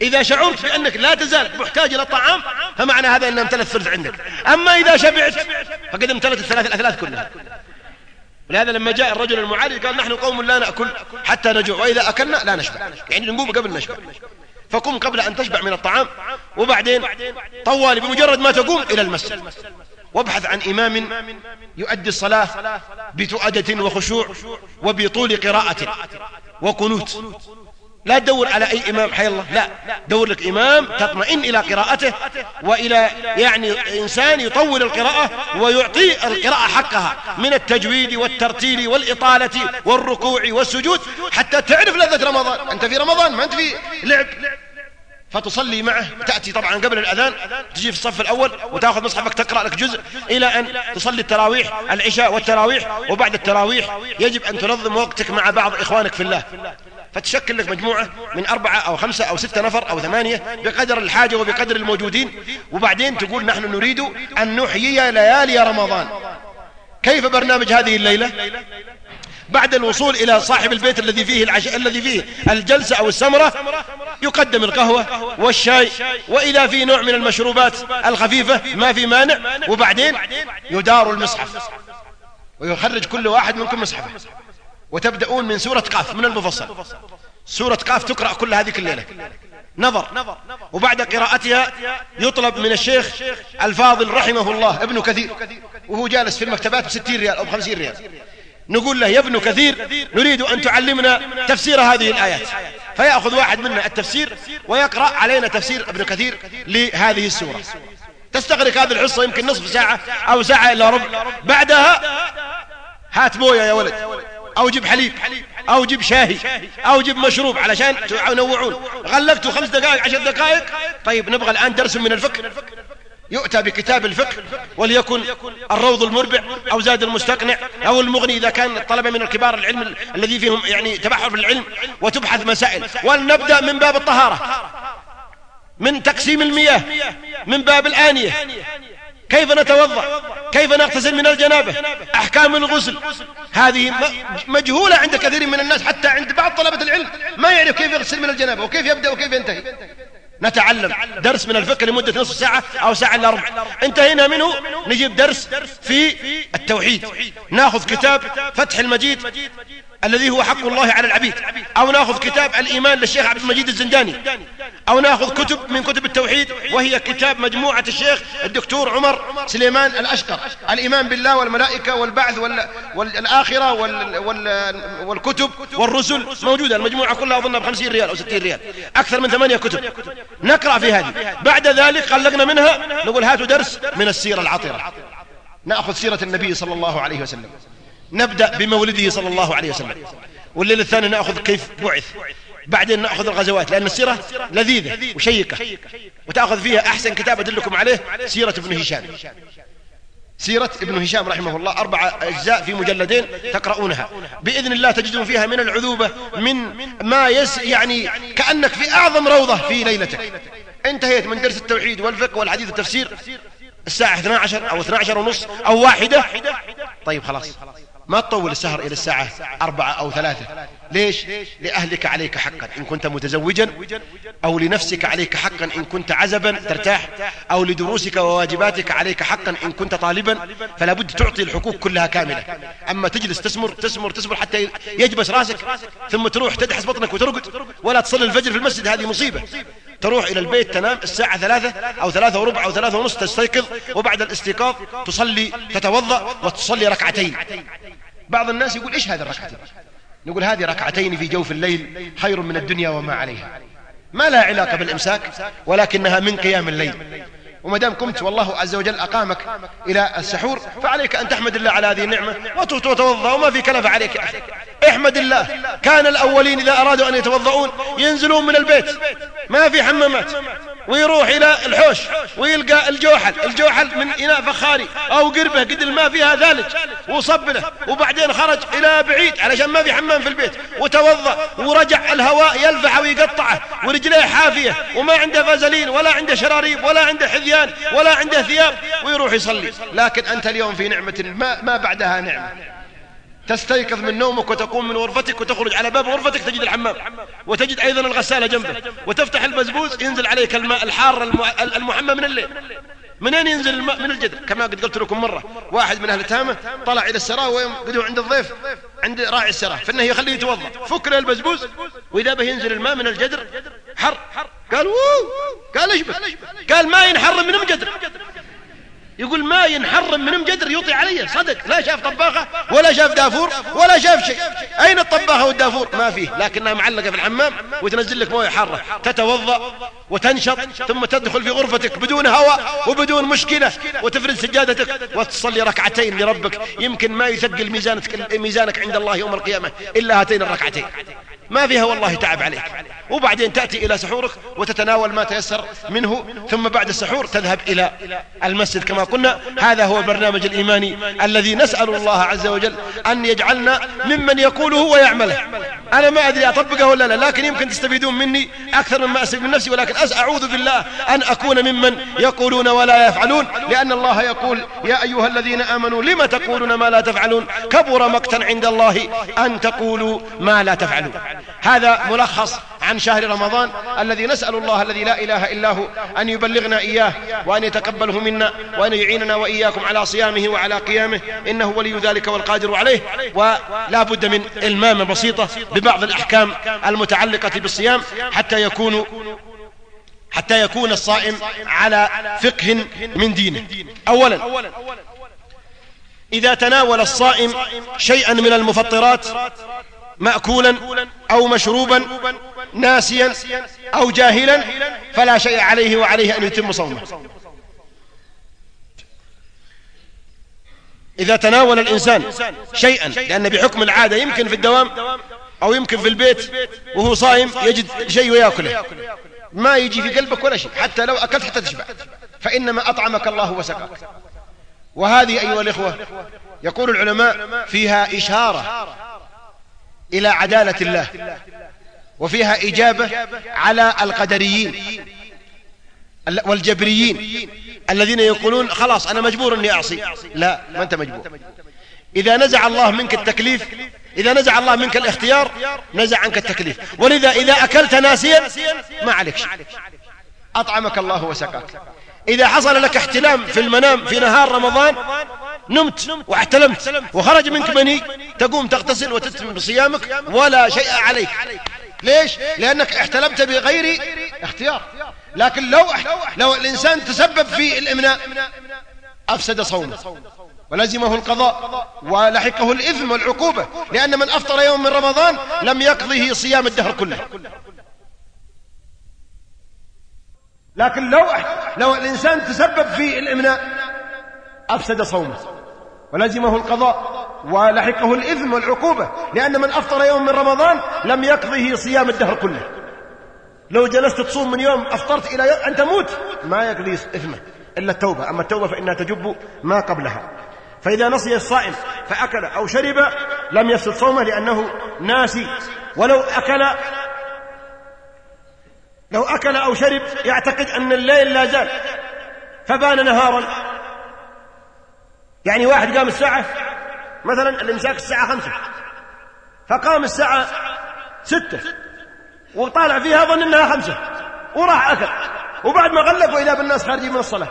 إذا شعرت بأنك لا تزال محتاج إلى الطعام فمعنى هذا أن امتلت الثلث عندك. أما إذا شبعت فقد امتلت الثلاث الأثلاث كلها. ولهذا لما جاء الرجل المعارض قال نحن قوم لا نأكل حتى نجوع وإذا أكلنا لا نشبع. يعني نقوم قبل نشبع. فقم قبل أن تشبع من الطعام وبعدين طوالي بمجرد ما تقوم إلى المسجد. وابحث عن إمام يؤدي الصلاة بتؤدة وخشوع وبطول قراءة وقنوت. لا تدور على أي إمام حي الله. لا. دور لك إمام تطمئن إلى قراءته وإلى يعني إنسان يطول القراءة ويعطي القراءة حقها من التجويد والترتيل والإطالة والركوع والسجود حتى تعرف لذة رمضان. أنت في رمضان ما أنت في لعب. فتصلي معه. تأتي طبعا قبل الأذان تجي في الصف الأول وتأخذ مصحفك تقرأ لك جزء إلى أن تصلي التراويح العشاء والتراويح وبعد التراويح يجب أن تنظم وقتك مع بعض إخوانك في الله. فتشكل لك مجموعة من أربعة أو خمسة أو ستة نفر أو ثمانية بقدر الحاجة وبقدر الموجودين. وبعدين تقول نحن نريد أن نحيي ليالي رمضان. كيف برنامج هذه الليلة؟ بعد الوصول إلى صاحب البيت الذي فيه العشاء الذي فيه الجلسة أو السمرة يقدم القهوة والشاي وإذا في نوع من المشروبات الخفيفة ما في مانع وبعدين يدار المصحف. ويخرج كل واحد منكم مصحفه. وتبدأون من سورة قاف من المفصل. سورة قاف تقرأ كل هذه الليلة نظر. وبعد قراءتها يطلب من الشيخ الفاضل رحمه الله ابن كثير. وهو جالس في المكتبات بستين ريال أو بخمسين ريال. نقول له يا ابن كثير نريد أن تعلمنا تفسير هذه الآيات. فيأخذ واحد منا التفسير ويقرأ علينا تفسير ابن كثير لهذه السورة. تستغرق هذه الحصة يمكن نصف ساعة أو ساعة إلا ربع. بعدها هات موية يا ولد. أو جيب حليب أو جيب شاهي أو جيب مشروب علشان تنوعون. غلقتوا خمس دقائق عشر دقائق. طيب نبغى الآن درس من الفقه. يؤتى بكتاب الفقه وليكن الروض المربع أو زاد المستقنع أو المغني إذا كان الطلبة من الكبار العلم الذي فيهم يعني تبحر في العلم وتبحث مسائل. ولنبدأ من باب الطهارة من تقسيم المياه من باب الآنية. كيف نتوضأ؟ كيف نغتسل من الجنابة؟ أحكام الغسل. هذه مجهولة عند كثير من الناس حتى عند بعض طلبة العلم. ما يعرف كيف يغسل من الجنابة وكيف يبدأ وكيف ينتهي. نتعلم درس من الفقه لمدة نصف ساعة أو ساعة إلا ربع. انتهينا منه نجيب درس في التوحيد. ناخذ كتاب فتح المجيد. الذي هو حق الله على العبيد. أو نأخذ كتاب الإيمان للشيخ عبد المجيد الزنداني. أو نأخذ كتب من كتب التوحيد وهي كتاب مجموعة الشيخ الدكتور عمر سليمان الأشقر. الإيمان بالله والملائكة والبعث والآخرة والكتب والرسل. موجودة المجموعة كلها أظنها بخمسين ريال أو ستين ريال. أكثر من ثمانية كتب. نقرأ في هذه. بعد ذلك قلقنا منها نقول هاتوا درس من السيرة العطرة. نأخذ سيرة النبي صلى الله عليه وسلم. نبدأ بمولده صلى الله عليه وسلم. والليل الثاني نأخذ كيف بعث. بعدين نأخذ الغزوات لأن السيرة لذيذة وشيقة. وتأخذ فيها أحسن كتاب أدلكم عليه سيرة ابن هشام. سيرة ابن هشام رحمه الله أربع أجزاء في مجلدين تقرؤونها. بإذن الله تجدون فيها من العذوبة من ما يس يعني كأنك في أعظم روضة في ليلتك. انتهيت من درس التوحيد والفقه والحديث والتفسير الساعة 12 أو 12 ونص أو واحدة. طيب خلاص. ما تطول السهر إلى الساعة أربعة أو ثلاثة؟ ليش؟ لأهلك عليك حقا. إن كنت متزوجا أو لنفسك عليك حقا إن كنت عزبا ترتاح. أو لدروسك وواجباتك عليك حقا إن كنت طالبا فلا بد تعطي الحقوق كلها كاملة. أما تجلس تسمر تسمر تسمر حتى يجبس راسك ثم تروح تدحس بطنك وترقد ولا تصلي الفجر في المسجد هذه مصيبة. تروح إلى البيت تنام الساعة ثلاثة أو ثلاثة وربع أو ثلاثة ونص تستيقظ وبعد الاستيقاظ تصلي تتوضأ وتصلي ركعتين. بعض الناس يقول إيش هذه الركعتين نقول هذه ركعتين في جوف الليل خير من الدنيا وما عليها. ما لها علاقة بالإمساك ولكنها من قيام الليل. وما دام قمت والله عز وجل أقامك إلى السحور فعليك أن تحمد الله على هذه النعمة وتتوضأ وما في كلفة عليك احمد الله كان الأولين إذا أرادوا أن يتوضؤون ينزلون من البيت. ما في حمامات. ويروح إلى الحوش ويلقى الجوحل الجوحل من إناء فخاري أو قربة قد الماء فيها ذلك. وصب له وبعدين خرج إلى بعيد علشان ما في حمام في البيت. وتوضأ ورجع الهواء يلفح ويقطعه. ورجليه حافية وما عنده فازلين ولا عنده شراريب ولا عنده حذيان ولا عنده ثياب ويروح يصلي. لكن أنت اليوم في نعمة ما, ما بعدها نعمة. تستيقظ من نومك وتقوم من غرفتك وتخرج على باب غرفتك تجد الحمام. وتجد أيضا الغسالة جنبه. وتفتح البزبوز ينزل عليك الماء الحار المحمى من الليل. منين ينزل الماء؟ من الجدر. كما قد قلت لكم مرة واحد من أهل تامة طلع إلى السراء وقدوا عند الضيف عند راعي السراء فإنه يخليه يتوضأ. فك البزبوز وإذا به ينزل الماء من الجدر حر. قال ووو. قال اشبه قال ما ينحر من الجدر يقول ما ينحرم من مجدر يطي علي صدق لا شاف طباخة ولا شاف دافور ولا شاف شيء. أين الطباخة والدافور؟ ما فيه لكنها معلقة في الحمام وتنزل لك موية حارة. تتوضأ وتنشط ثم تدخل في غرفتك بدون هواء وبدون مشكلة وتفرد سجادتك وتصلي ركعتين لربك. يمكن ما يثقل ميزانك, ميزانك عند الله يوم القيامة إلا هاتين الركعتين. ما فيها والله تعب عليك. وبعدين تأتي إلى سحورك وتتناول ما تيسر منه ثم بعد السحور تذهب إلى المسجد. كما قلنا هذا هو البرنامج الإيماني الذي نسأل الله عز وجل أن يجعلنا ممن يقوله ويعمله أنا ما أدري أطبقه ولا لا لكن يمكن تستفيدون مني أكثر مما أستفيد من نفسي ولكن أعوذ بالله أن أكون ممن يقولون ولا يفعلون. لأن الله يقول يا أيها الذين آمنوا لم تقولون ما لا تفعلون؟ كبر مقتا عند الله أن تقولوا ما لا تفعلون. هذا ملخص عن شهر رمضان الذي نسأل الله الذي لا إله إلا هو أن يبلغنا إياه وأن يتقبله منا وأن يعيننا وإياكم على صيامه وعلى قيامه. إنه ولي ذلك والقادر عليه. ولا بد من إلمام بسيطة ببعض الأحكام المتعلقة بالصيام حتى يكون حتى يكون الصائم على فقه من دينه. أولا إذا تناول الصائم شيئا من المفطرات مأكولا أو مشروبا ناسيا أو جاهلا فلا شيء عليه وعليه أن يتم صومه. إذا تناول الإنسان شيئا لأن بحكم العادة يمكن في الدوام أو يمكن في البيت وهو صائم يجد شيء ويأكله ما يجي في قلبك ولا شيء حتى لو أكلت حتى تشبع. فإنما أطعمك الله وسقاك. وهذه أيها الإخوة يقول العلماء فيها إشارة إلى عدالة الله. وفيها إجابة على القدريين والجبريين الذين يقولون خلاص أنا مجبور أني أعصي. لا ما أنت مجبور. إذا نزع الله منك التكليف إذا نزع الله منك الاختيار نزع عنك التكليف. ولذا إذا أكلت ناسيا ما عليك شيء. أطعمك الله وسقاك. إذا حصل لك احتلام في المنام في نهار رمضان نمت واحتلمت وخرج منك مني. تقوم تغتسل وتتم بصيامك ولا شيء عليك. ليش؟ لأنك احتلمت بغير اختيار. لكن لو لو الإنسان تسبب في الإمناء أفسد صومه. ولزمه القضاء ولحقه الإثم والعقوبة. لأن من أفطر يوم من رمضان لم يقضه صيام الدهر كله. لكن لو لو الإنسان تسبب في الإمناء أفسد صومه. ولزمه القضاء ولحقه الإثم والعقوبة لأن من أفطر يوم من رمضان لم يقضه صيام الدهر كله. لو جلست تصوم من يوم أفطرت إلى يوم أن تموت ما يقضي إثمه إلا التوبة. أما التوبة فإنها تجب ما قبلها. فإذا نسي الصائم فأكل أو شرب لم يفسد صومه لأنه ناسي. ولو أكل لو أكل أو شرب يعتقد أن الليل لا زال. فبان نهارا. يعني واحد قام الساعة مثلا الإمساك الساعة خمسة فقام الساعة ستة وطالع فيها ظن أنها خمسة وراح أكل وبعد ما غلق وإذا بالناس خارجين من الصلاة.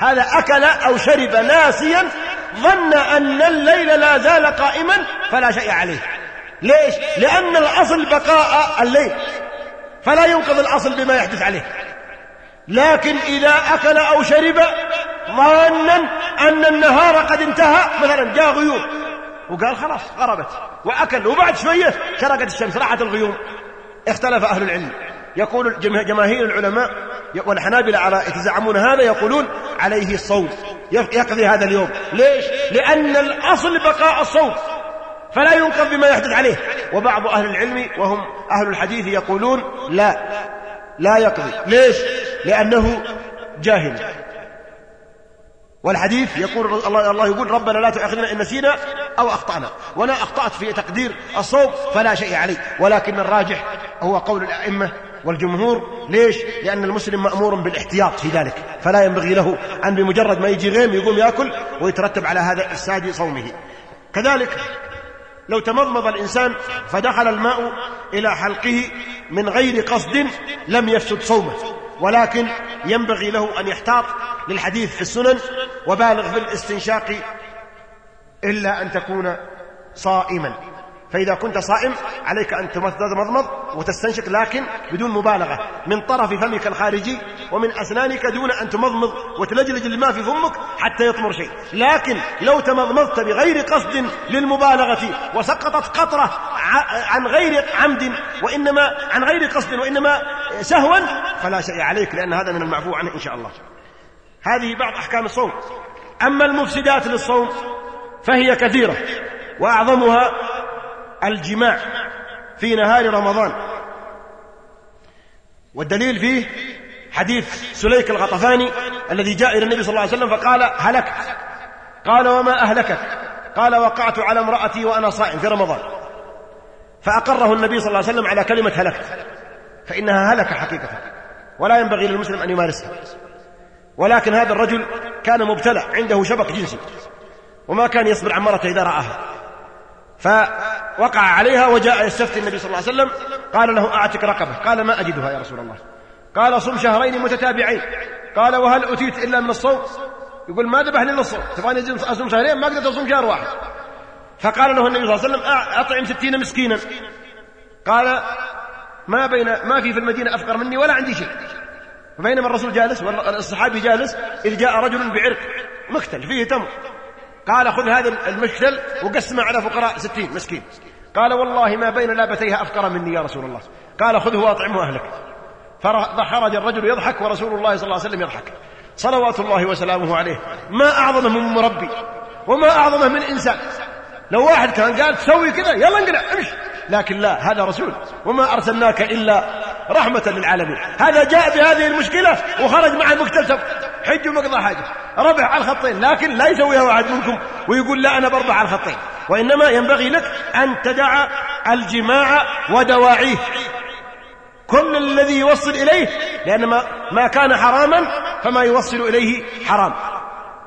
هذا أكل أو شرب ناسيا ظن أن الليل لا زال قائما فلا شيء عليه. ليش؟ لأن الأصل بقاء الليل فلا ينقض الأصل بما يحدث عليه. لكن إذا أكل أو شرب ظانا أن النهار قد انتهى. مثلا جاء غيوم. وقال خلاص غربت. وأكل. وبعد شوية شرقت الشمس راحت الغيوم. اختلف أهل العلم. يقول جماهير العلماء والحنابلة على يتزعمون هذا يقولون عليه الصوم يقضي هذا اليوم. ليش؟ لأن الأصل بقاء الصوم. فلا ينقذ بما يحدث عليه. وبعض أهل العلم وهم أهل الحديث يقولون لا. لا يقضي. ليش؟ لأنه جاهل. والحديث يقول الله الله يقول ربنا لا تؤاخذنا إن نسينا أو أخطأنا. وأنا أخطأت في تقدير الصوم فلا شيء علي. ولكن الراجح هو قول الأئمة والجمهور. ليش؟ لأن المسلم مأمور بالاحتياط في ذلك. فلا ينبغي له أن بمجرد ما يجي غيم يقوم يأكل ويترتب على هذا الساد صومه. كذلك لو تمضمض الإنسان فدخل الماء إلى حلقه من غير قصد لم يفسد صومه. ولكن ينبغي له أن يحتاط للحديث في السنن وبالغ في الاستنشاق إلا أن تكون صائما. فإذا كنت صائم عليك أن تمضمض وتستنشق لكن بدون مبالغة. من طرف فمك الخارجي ومن أسنانك دون أن تمضمض وتلجلج الماء في فمك حتى يطمر شيء. لكن لو تمضمضت بغير قصد للمبالغة وسقطت قطرة عن غير عمد وإنما عن غير قصد وإنما سهوا فلا شيء عليك لأن هذا من المعفو عنه إن شاء الله. هذه بعض أحكام الصوم. أما المفسدات للصوم فهي كثيرة وأعظمها الجماع في نهار رمضان. والدليل فيه حديث سليك الغطفاني الذي جاء إلى النبي صلى الله عليه وسلم فقال هلكت. قال وما أهلكك قال وقعت على امرأتي وأنا صائم في رمضان. فأقره النبي صلى الله عليه وسلم على كلمة هلكت. فإنها هلك حقيقة. ولا ينبغي للمسلم أن يمارسها. ولكن هذا الرجل كان مبتلى. عنده شبك جنسي. وما كان يصبر عن مرته إذا رآها. فوقع عليها وجاء يستفتي النبي صلى الله عليه وسلم قال له أعتق رقبة قال ما أجدها يا رسول الله؟ قال صم شهرين متتابعين. قال وهل أتيت إلا من الصوم؟ يقول ما ذبح لي الصوم تبغاني أصوم شهرين؟ ما قدرت أصوم شهر واحد. فقال له النبي صلى الله عليه وسلم أطعم ستين مسكينا. قال ما بين ما في في المدينة أفقر مني ولا عندي شيء. فبينما الرسول جالس والصحابي جالس إذ جاء رجل بعرق مكتل فيه تمر. قال خذ هذا المشتل وقسمه على فقراء ستين مسكين. قال والله ما بين لابتيها أفقر مني يا رسول الله. قال خذه وأطعمه أهلك. فخرج الرجل يضحك ورسول الله صلى الله عليه وسلم يضحك. صلوات الله وسلامه عليه. ما أعظمه من مربي وما أعظمه من إنسان. لو واحد كان قال تسوي كذا يلا انقلع امشي. لكن لا هذا رسول. وما أرسلناك إلا رحمة للعالمين. هذا جاء بهذه المشكلة وخرج مع المكتسب. حج ومقضى حاجة. ربح على الخطين لكن لا يسويها واحد منكم ويقول لا أنا بربح على الخطين. وإنما ينبغي لك أن تدع الجماع ودواعيه. كل الذي يوصل إليه لأن ما, ما كان حراما فما يوصل إليه حرام.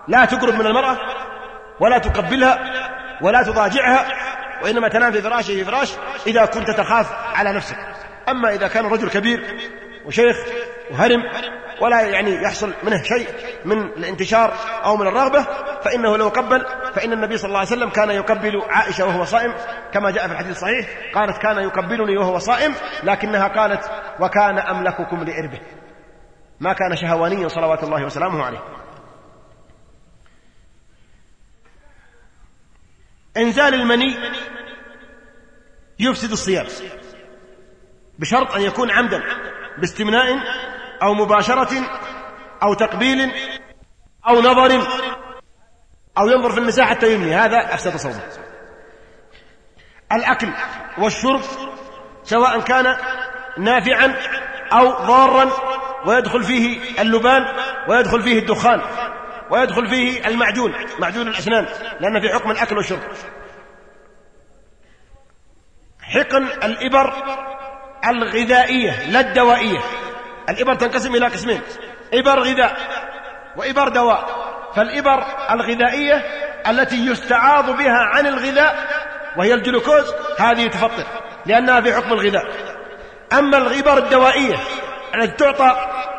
لا تقرب من المرأة ولا تقبلها ولا تضاجعها وإنما تنام في فراشه في فراش إذا كنت تخاف على نفسك. أما إذا كان رجل كبير وشيخ وهرم ولا يعني يحصل منه شيء من الانتشار أو من الرغبة فإنه لو قبل فإن النبي صلى الله عليه وسلم كان يقبل عائشة وهو صائم كما جاء في الحديث الصحيح قالت كان يقبلني وهو صائم لكنها قالت وكان أملككم لإربه ما كان شهوانيا صلوات الله وسلامه عليه. إنزال المني يفسد الصيام بشرط أن يكون عمدا باستمناء أو مباشرة أو تقبيل أو نظر أو ينظر في النساء حتى يمني هذا أفسد صومه الأكل والشرب سواء كان نافعا أو ضارا ويدخل فيه اللبان ويدخل فيه الدخان ويدخل فيه المعجون معجون الأسنان لأن في حكم الأكل والشرب. حقن الإبر الغذائية لا الدوائية. الإبر تنقسم إلى قسمين. إبر غذاء وإبر دواء. فالإبر الغذائية التي يستعاض بها عن الغذاء وهي الجلوكوز هذه تفطر لأنها في حكم الغذاء. أما الإبر الدوائية التي تعطى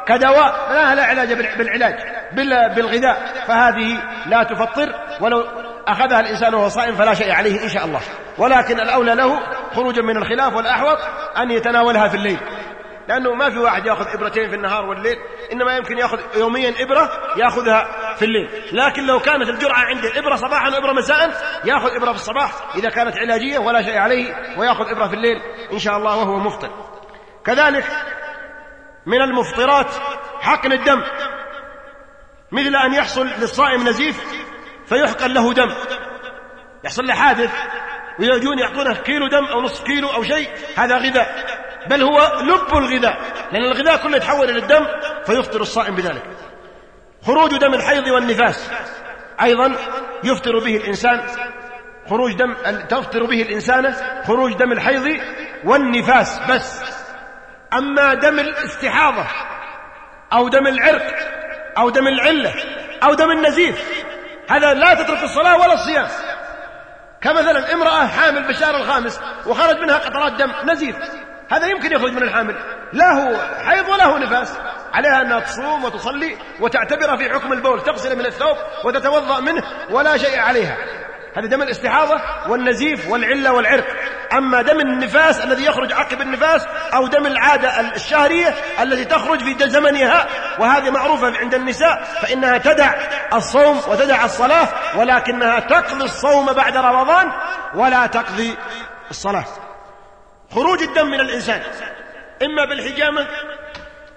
كدواء لا لا علاج بالعلاج بالغذاء. فهذه لا تفطر ولو أخذها الإنسان وهو صائم فلا شيء عليه إن شاء الله. ولكن الأولى له خروجا من الخلاف والأحوط أن يتناولها في الليل. لأنه ما في واحد يأخذ إبرتين في النهار والليل إنما يمكن يأخذ يوميا إبرة يأخذها في الليل. لكن لو كانت الجرعة عنده إبرة صباحا وإبرة مساء يأخذ إبرة في الصباح إذا كانت علاجية ولا شيء عليه ويأخذ إبرة في الليل إن شاء الله وهو مفطر. كذلك من المفطرات حقن الدم. مثل أن يحصل للصائم نزيف فيحقن له دم. يحصل له حادث ويجون يعطونه كيلو دم أو نصف كيلو أو شيء هذا غذاء. بل هو لب الغذاء. لأن الغذاء كله يتحول إلى الدم فيفطر الصائم بذلك. خروج دم الحيض والنفاس أيضا يفطر به الإنسان. خروج دم تفطر به الإنسانة خروج دم الحيض والنفاس بس. أما دم الاستحاضة أو دم العرق أو دم العلة أو دم النزيف هذا لا تترك الصلاة ولا الصيام. كمثلا امرأة حامل بالشهر الخامس وخرج منها قطرات دم نزيف. هذا يمكن يخرج من الحامل. لا هو حيض ولا هو نفاس. عليها أنها تصوم وتصلي وتعتبر في حكم البول تغسل من الثوب وتتوضأ منه ولا شيء عليها. هذا دم الاستحاضة والنزيف والعلة والعرق. أما دم النفاس الذي يخرج عقب النفاس أو دم العادة الشهرية التي تخرج في زمنها وهذه معروفة عند النساء فإنها تدع الصوم وتدع الصلاة ولكنها تقضي الصوم بعد رمضان ولا تقضي الصلاة. خروج الدم من الإنسان إما بالحجامة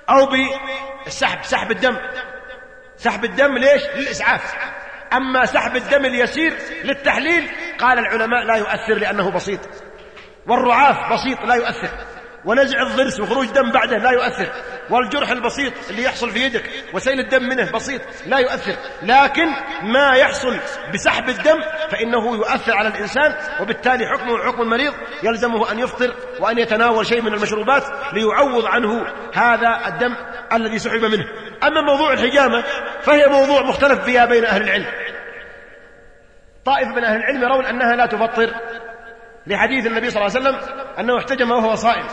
أو بالسحب سحب الدم. سحب الدم ليش؟ للإسعاف. أما سحب الدم اليسير للتحليل قال العلماء لا يؤثر لأنه بسيط. والرعاف بسيط لا يؤثر. ونزع الضرس وخروج دم بعده لا يؤثر. والجرح البسيط اللي يحصل في يدك وسيل الدم منه بسيط لا يؤثر. لكن ما يحصل بسحب الدم فإنه يؤثر على الإنسان وبالتالي حكمه حكم المريض يلزمه أن يفطر وأن يتناول شيء من المشروبات ليعوض عنه هذا الدم الذي سحب منه. أما موضوع الحجامة فهي موضوع مختلف فيها بين أهل العلم. طائفة من أهل العلم يرون أنها لا تفطر. لحديث النبي صلى الله عليه وسلم أنه احتجم وهو صائم.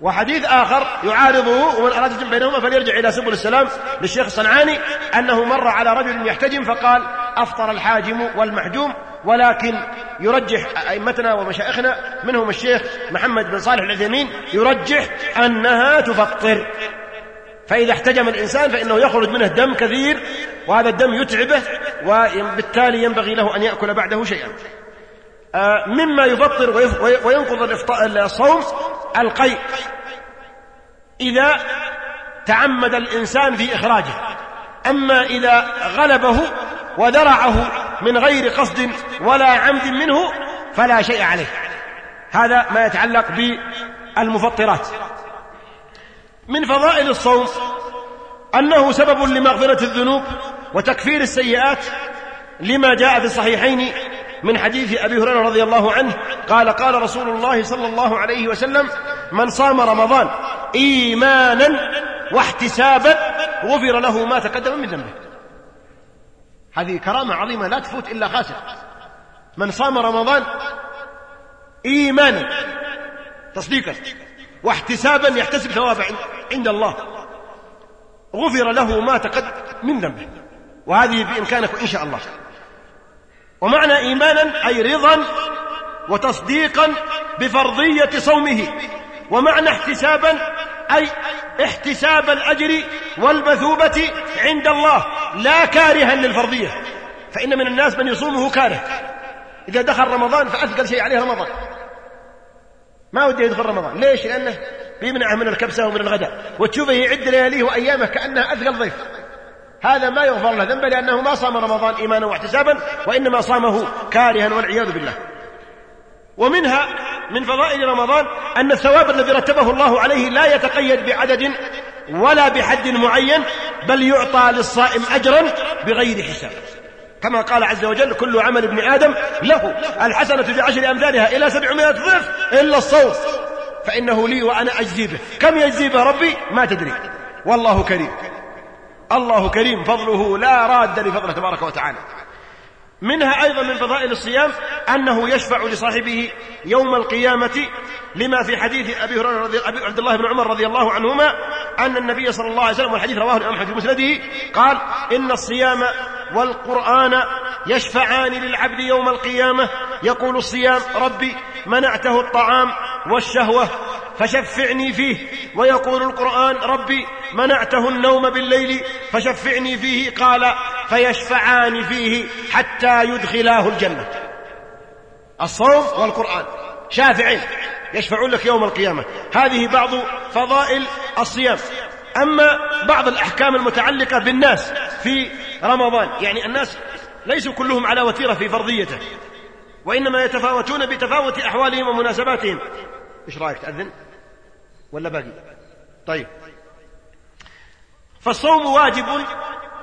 وحديث آخر يعارضه ومن أراد الجمع بينهما فليرجع إلى سبل السلام للشيخ الصنعاني أنه مر على رجل يحتجم فقال أفطر الحاجم والمحجوم ولكن يرجح أئمتنا ومشايخنا منهم الشيخ محمد بن صالح العثيمين يرجح أنها تفطر فإذا احتجم الإنسان فإنه يخرج منه دم كثير وهذا الدم يتعبه وبالتالي ينبغي له أن يأكل بعده شيئا. آه، مما يفطر وينقض الصوم القيء إذا تعمد الإنسان في إخراجه. أما إذا غلبه وذرعه من غير قصد ولا عمد منه فلا شيء عليه. هذا ما يتعلق بالمفطرات. من فضائل الصوم أنه سبب لمغفرة الذنوب وتكفير السيئات لما جاء في الصحيحين من حديث أبي هريرة رضي الله عنه قال قال رسول الله صلى الله عليه وسلم من صام رمضان إيمانا واحتسابا غفر له ما تقدم من ذنبه. هذه كرامة عظيمة لا تفوت إلا خاسر. من صام رمضان إيمانا تصديقا واحتسابا يحتسب ثواب عند الله. غفر له ما تقدم من ذنبه. وهذه بإمكانك إن شاء الله. ومعنى إيمانا أي رضا وتصديقا بفرضية صومه ومعنى احتسابا أي احتساب الأجر والمثوبة عند الله لا كارها للفرضية فإن من الناس من يصومه كاره. إذا دخل رمضان فأثقل شيء عليه رمضان. ما ودي يدخل رمضان. ليش؟ لأنه بيمنعه من الكبسة ومن الغداء. وتشوفه يعد لياليه وأيامه كأنها أثقل ضيف. هذا ما يغفر له ذنبه لأنه ما صام رمضان إيمانا واحتسابا وإنما صامه كارها والعياذ بالله. ومنها من فضائل رمضان أن الثواب الذي رتبه الله عليه لا يتقيد بعدد ولا بحد معين بل يعطى للصائم أجرا بغير حساب. كما قال عز وجل كل عمل ابن آدم له الحسنة بعشر أمثالها إلى سبعمائة ضعف إلا الصوم فإنه لي وأنا أجزي به. كم يجزي به ربي؟ ما تدري. والله كريم. الله كريم فضله لا راد لفضلة تبارك وتعالى. منها أيضا من فضائل الصيام أنه يشفع لصاحبه يوم القيامة لما في حديث أبي هريرة رضي أبي عبد الله بن عمر رضي الله عنهما أن النبي صلى الله عليه وسلم والحديث رواه الإمام أحمد في مسنده قال إن الصيام والقرآن يشفعان للعبد يوم القيامة. يقول الصيام ربي منعته الطعام والشهوة فشفعني فيه. ويقول القرآن ربي منعته النوم بالليل فشفعني فيه. قال فيشفعان فيه حتى يدخلاه الجنة. الصوم والقرآن شافعين يشفعون لك يوم القيامة. هذه بعض فضائل الصيام. أما بعض الأحكام المتعلقة بالناس في رمضان يعني الناس ليسوا كلهم على وتيرة في فرضيته وإنما يتفاوتون بتفاوت أحوالهم ومناسباتهم. إيش رأيك؟ تأذن؟ ولا باقي طيب. فالصوم واجب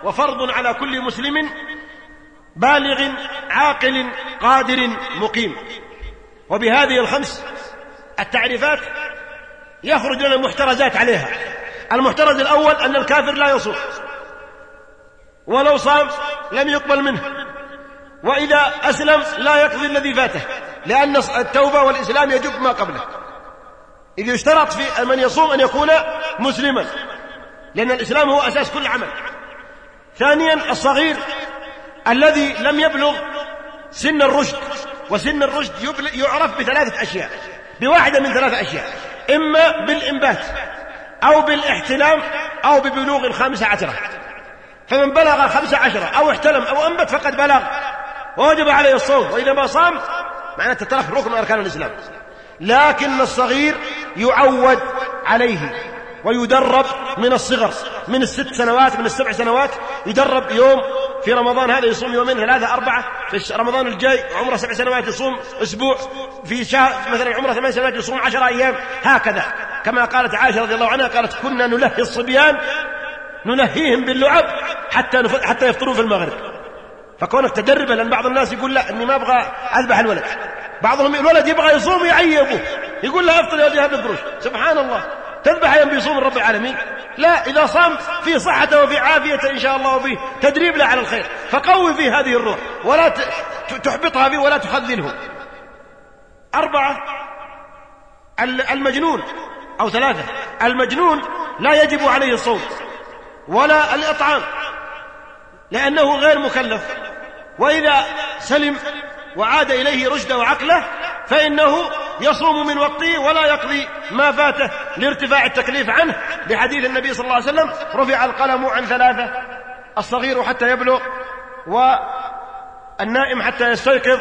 وفرض على كل مسلم بالغ عاقل قادر مقيم. وبهذه الخمس التعريفات يخرج لنا المحترزات عليها. المحترز الأول أن الكافر لا يصوم. ولو صام لم يقبل منه. وإذا أسلم لا يقضي الذي فاته لأن التوبة والإسلام يجب ما قبله. إذ يشترط في من يصوم أن يكون مسلما لأن الإسلام هو أساس كل عمل. ثانيا الصغير الذي لم يبلغ سن الرشد وسن الرشد يعرف بثلاثة أشياء بواحدة من ثلاثة أشياء إما بالإنبات أو بالإحتلام أو ببلوغ الخامسة عشرة. فمن بلغ الخمسة عشرة أو احتلم أو أنبت فقد بلغ. ووجب عليه الصوم وإذا ما صام معناته ترك ركن من أركان الإسلام. لكن الصغير يعود عليه ويدرب من الصغر من الست سنوات من السبع سنوات يدرب يوم في رمضان هذا يصوم يومين ثلاثة أربعة في رمضان الجاي عمره سبع سنوات يصوم أسبوع في شهر مثلا عمره ثمان سنوات يصوم عشرة أيام هكذا. كما قالت عائشة رضي الله عنها قالت كنا نلهي الصبيان نلهيهم باللعب حتى حتى يفطرون في المغرب. فكونك تدربه لأن بعض الناس يقول لا إني ما أبغى أذبح الولد. بعضهم الولد يبغى يصوم يعيبه. يقول له أفطر يا ولدي هذا قروش سبحان الله. تذبح يوم بيصوم رب العالمين. لا إذا صام في صحته وفي عافيته إن شاء الله وفي تدريب له على الخير. فقوي فيه هذه الروح. ولا تحبطها فيه ولا تخذله. أربعة. المجنون. أو ثلاثة. المجنون لا يجب عليه الصوم. ولا الإطعام. لأنه غير مكلف. وإذا سلم وعاد إليه رشده وعقله فإنه يصوم من وقته ولا يقضي ما فاته لارتفاع التكليف عنه لحديث النبي صلى الله عليه وسلم رفع القلم عن ثلاثة الصغير حتى يبلغ والنائم حتى يستيقظ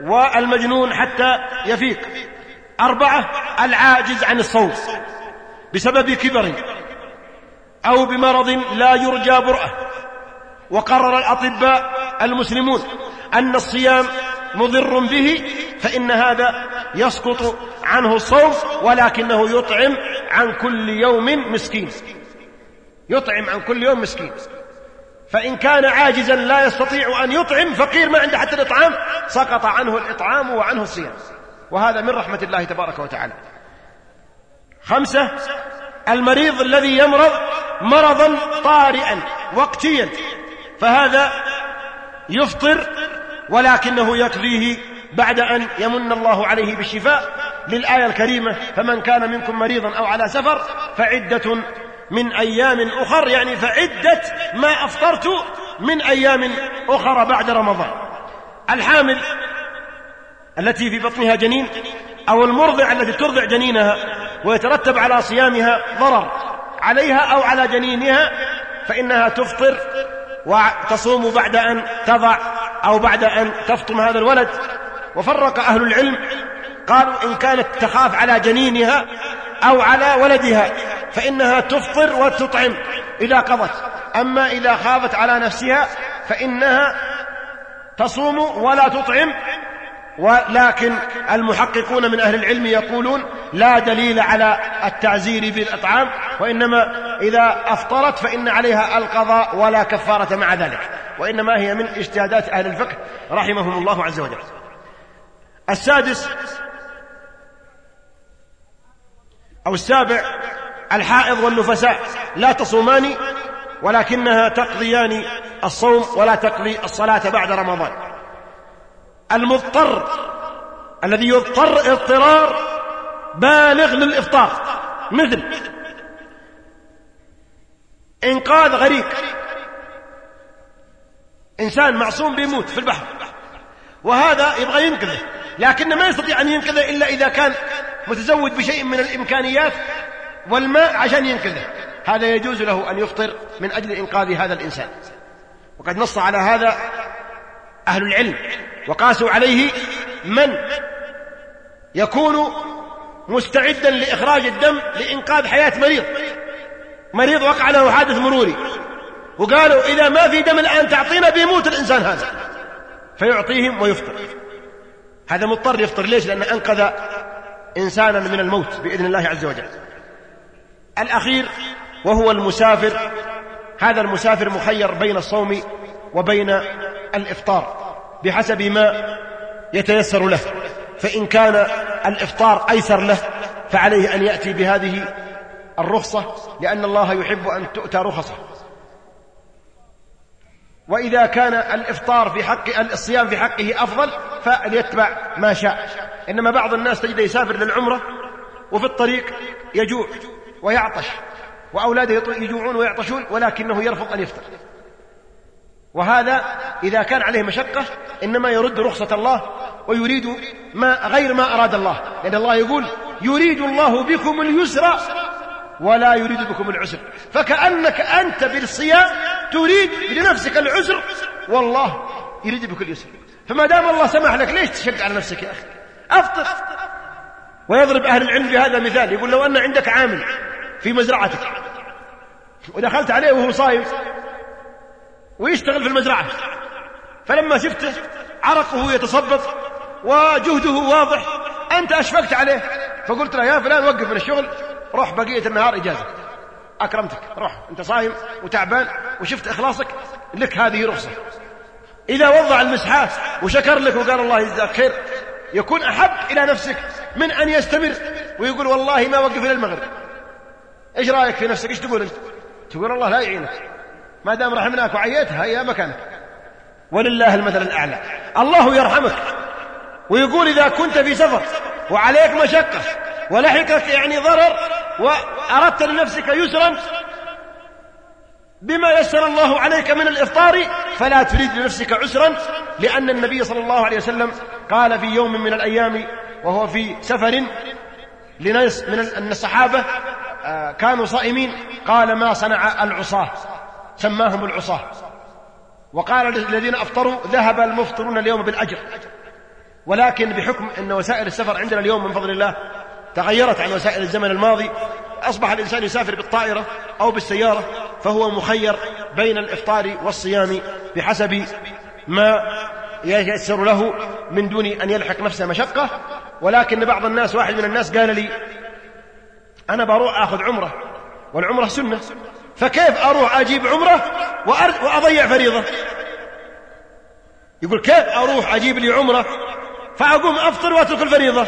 والمجنون حتى يفيق. أربعة العاجز عن الصوم بسبب كبر أو بمرض لا يرجى برأة. وقرر الأطباء المسلمون أن الصيام مضر به فإن هذا يسقط عنه الصوم ولكنه يطعم عن كل يوم مسكين. يطعم عن كل يوم مسكين. فإن كان عاجزا لا يستطيع أن يطعم فقير ما عنده حتى الإطعام سقط عنه الإطعام وعنه الصيام. وهذا من رحمة الله تبارك وتعالى. خمسة المريض الذي يمرض مرضا طارئا وقتيا فهذا يفطر ولكنه يقضيه بعد أن يمن الله عليه بالشفاء للآية الكريمة فمن كان منكم مريضا أو على سفر فعدة من أيام أخر يعني فعدة ما أفطرت من أيام أخر بعد رمضان. الحامل التي في بطنها جنين أو المرضع التي ترضع جنينها ويترتب على صيامها ضرر عليها أو على جنينها فإنها تفطر وتصوم بعد أن تضع أو بعد أن تفطم هذا الولد وفرق أهل العلم قالوا إن كانت تخاف على جنينها أو على ولدها فإنها تفطر وتطعم إذا قضت. أما إذا خافت على نفسها فإنها تصوم ولا تطعم ولكن المحققون من أهل العلم يقولون لا دليل على التعزير بالإطعام وإنما إذا أفطرت فإن عليها القضاء ولا كفارة مع ذلك. وإنما هي من اجتهادات أهل الفقه رحمهم الله عز وجل. السادس أو السابع الحائض والنفساء. لا تصومان ولكنها تقضيان الصوم ولا تقضي الصلاة بعد رمضان. المضطر الذي يضطر اضطرار بالغ للإفطار مثل إنقاذ غريق. إنسان معصوم بيموت في البحر. وهذا يبغى ينقذه. لكن ما يستطيع أن ينقذه إلا إذا كان متزود بشيء من الإمكانيات والماء عشان ينقذه. هذا يجوز له أن يفطر من أجل إنقاذ هذا الإنسان. وقد نص على هذا أهل العلم وقاسوا عليه من يكون مستعدا لإخراج الدم لإنقاذ حياة مريض. مريض وقع له حادث مروري. وقالوا إذا ما في دم الآن تعطينا بيموت الإنسان هذا. فيعطيهم ويفطر. هذا مضطر يفطر. ليش؟ لأنه أنقذ إنسانا من الموت بإذن الله عز وجل. الأخير وهو المسافر. هذا المسافر مخير بين الصوم وبين الإفطار. بحسب ما يتيسر له. فإن كان الإفطار أيسر له فعليه أن يأتي بهذه الرخصة لأن الله يحب أن تؤتى رخصه. وإذا كان الإفطار في حق الصيام في حقه أفضل فليتبع ما شاء. إنما بعض الناس تجد يسافر للعمرة وفي الطريق يجوع ويعطش وأولاده يجوعون ويعطشون ولكنه يرفض أن يفطر. وهذا إذا كان عليه مشقة إنما يرد رخصة الله ويريد ما غير ما أراد الله. لأن الله يقول يريد الله بكم اليسر ولا يريد بكم العسر. فكأنك أنت بالصيام تريد لنفسك العسر والله يريد بك اليسر فما دام الله سمح لك ليش تشق على نفسك يا أخي؟ أفطر. ويضرب أهل العلم بهذا مثال يقول لو أن عندك عامل في مزرعتك ودخلت عليه وهو صايم ويشتغل في المزرعة فلما شفته عرقه يتصبب وجهده واضح أنت أشفقت عليه فقلت له يا فلان وقف من الشغل روح بقية النهار إجازة. أكرمتك. روح. أنت صايم وتعبان وشفت إخلاصك لك هذه رخصة. إذا وضع المسحات وشكر لك وقال الله يجزاك خير يكون أحب إلى نفسك من أن يستمر ويقول والله ما وقف إلى المغرب. إيش رأيك في نفسك؟ إيش تقول أنت؟ تقول الله لا يعينك. ما دام رحمناك وعيتها هي مكانك. ولله المثل الأعلى. الله يرحمك. ويقول إذا كنت في سفر وعليك مشقة ولحقك يعني ضرر وأردت لنفسك يسرا بما يسر الله عليك من الإفطار فلا تريد لنفسك عسرا لأن النبي صلى الله عليه وسلم قال في يوم من الأيام وهو في سفر لناس من الصحابة آه، كانوا صائمين قال ما صنع العصاة سماهم العصاة. وقال للذين أفطروا ذهب المفطرون اليوم بالأجر. ولكن بحكم أن وسائل السفر عندنا اليوم من فضل الله تغيرت عن وسائل الزمن الماضي أصبح الإنسان يسافر بالطائرة أو بالسيارة فهو مخير بين الإفطار والصيام بحسب ما ييسر له من دون أن يلحق نفسه مشقة. ولكن بعض الناس واحد من الناس قال لي أنا بروح أخذ عمرة والعمرة سنة فكيف أروح أجيب عمرة وأضيع فريضة؟ يقول كيف أروح أجيب لي عمرة فأقوم أفطر وأترك الفريضة؟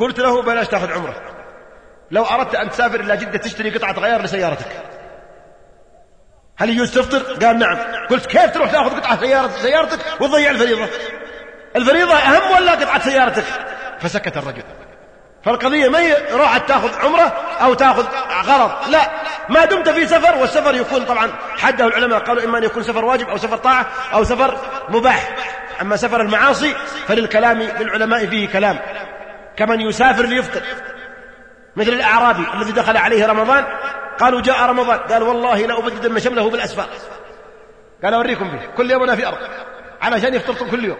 قلت له بلاش تاخذ عمرة. لو أردت أن تسافر إلى جدة تشتري قطعة غيار لسيارتك. هل يجوز تفطر؟ قال نعم. قلت كيف تروح تاخذ قطعة سيارة سيارتك وتضيع الفريضة؟ الفريضة أهم ولا قطعة سيارتك؟ فسكت الرجل. فالقضية ما هي راحت تاخذ عمرة أو تاخذ غرض. لا ما دمت في سفر والسفر يكون طبعا حده العلماء قالوا إما أن يكون سفر واجب أو سفر طاعة أو سفر مباح. أما سفر المعاصي فللكلام للعلماء فيه كلام. كمن يسافر ليفطر. مثل الأعرابي الذي دخل عليه رمضان قالوا جاء رمضان. قال والله لا أبددن شمله بالأسفار. قال أوريكم فيه كل يوم أنا في أرض علشان يفطر كل يوم.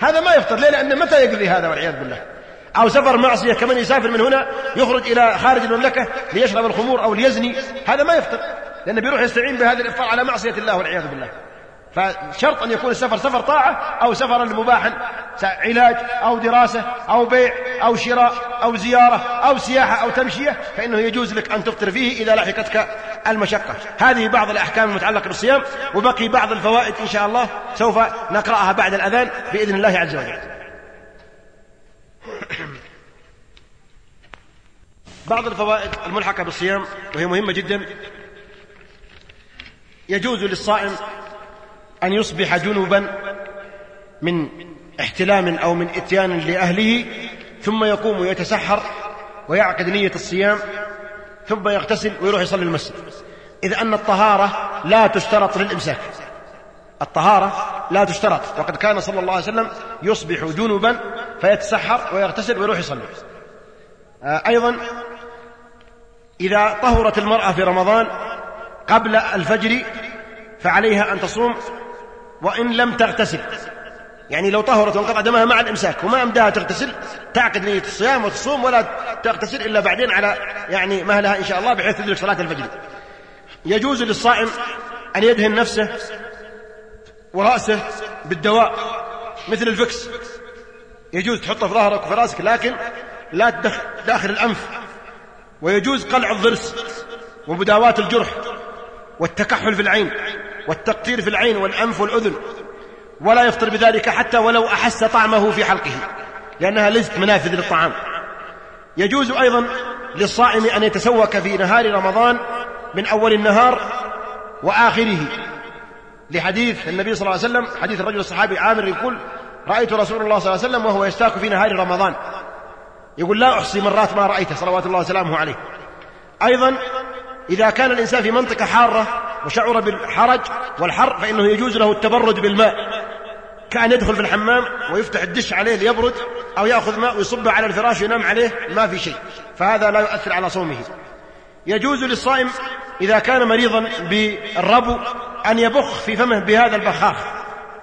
هذا ما يفطر ليه؟ لأنه متى يقضي هذا والعياذ بالله؟ أو سفر معصية كمن يسافر من هنا يخرج إلى خارج المملكة ليشرب الخمور أو ليزني هذا ما يفطر. لأنه بيروح يستعين بهذا الإفطار على معصية الله والعياذ بالله. فشرط أن يكون السفر سفر طاعة أو سفرا مباحا علاج أو دراسة أو بيع أو شراء أو زيارة أو سياحة أو تمشية فإنه يجوز لك أن تفطر فيه إذا لحقتك المشقة. هذه بعض الأحكام المتعلقة بالصيام وبقي بعض الفوائد إن شاء الله سوف نقرأها بعد الأذان بإذن الله عز وجل. بعض الفوائد الملحقة بالصيام وهي مهمة جدا. يجوز للصائم أن يصبح جنبا من احتلام أو من إتيان لأهله ثم يقوم يتسحر ويعقد نية الصيام ثم يغتسل ويروح يصلي المسجد. إذ أن الطهارة لا تشترط للإمساك. الطهارة لا تشترط. وقد كان صلى الله عليه وسلم يصبح جنبا فيتسحر ويغتسل ويروح يصلي. آه، أيضا إذا طهرت المرأة في رمضان قبل الفجر فعليها أن تصوم وإن لم تغتسل. يعني لو طهرت وانقطع دمها مع الإمساك وما أمداها تغتسل تعقد نية الصيام وتصوم ولا تغتسل إلا بعدين على يعني مهلها إن شاء الله بحيث تدرك صلاة الفجر. يجوز للصائم أن يدهن نفسه ورأسه بالدواء مثل الفكس. يجوز تحطه في ظهرك وفي رأسك لكن لا تدخل داخل الأنف. ويجوز قلع الضرس ومداواة الجرح والتكحل في العين. والتقطير في العين والأنف والأذن ولا يفطر بذلك حتى ولو أحس طعمه في حلقه لأنها ليست منافذ للطعام. يجوز أيضا للصائم أن يتسوك في نهار رمضان من أول النهار وآخره. لحديث النبي صلى الله عليه وسلم حديث الرجل الصحابي عامر يقول رأيت رسول الله صلى الله عليه وسلم وهو يستاك في نهار رمضان. يقول لا أحصي مرات ما رأيته صلوات الله وسلامه عليه. أيضا إذا كان الإنسان في منطقة حارة وشعر بالحرج والحر فإنه يجوز له التبرد بالماء. كأن يدخل في الحمام ويفتح الدش عليه ليبرد أو يأخذ ماء ويصبه على الفراش وينام عليه ما في شيء. فهذا لا يؤثر على صومه. يجوز للصائم إذا كان مريضا بالربو أن يبخ في فمه بهذا البخاخ.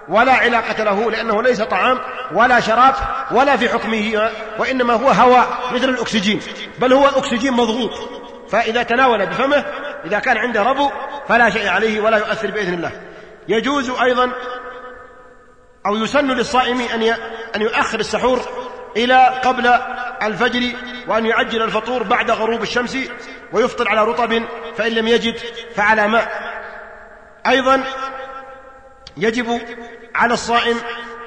ولا علاقة له لأنه ليس طعام ولا شراب ولا في حكمه وإنما هو هواء مثل الأكسجين. بل هو أكسجين مضغوط. فإذا تناول بفمه إذا كان عنده ربو فلا شيء عليه ولا يؤثر بإذن الله. يجوز أيضا أو يسن للصائم أن أن يؤخر السحور إلى قبل الفجر وأن يعجل الفطور بعد غروب الشمس ويفطر على رطب فإن لم يجد فعلى ماء. أيضا يجب على الصائم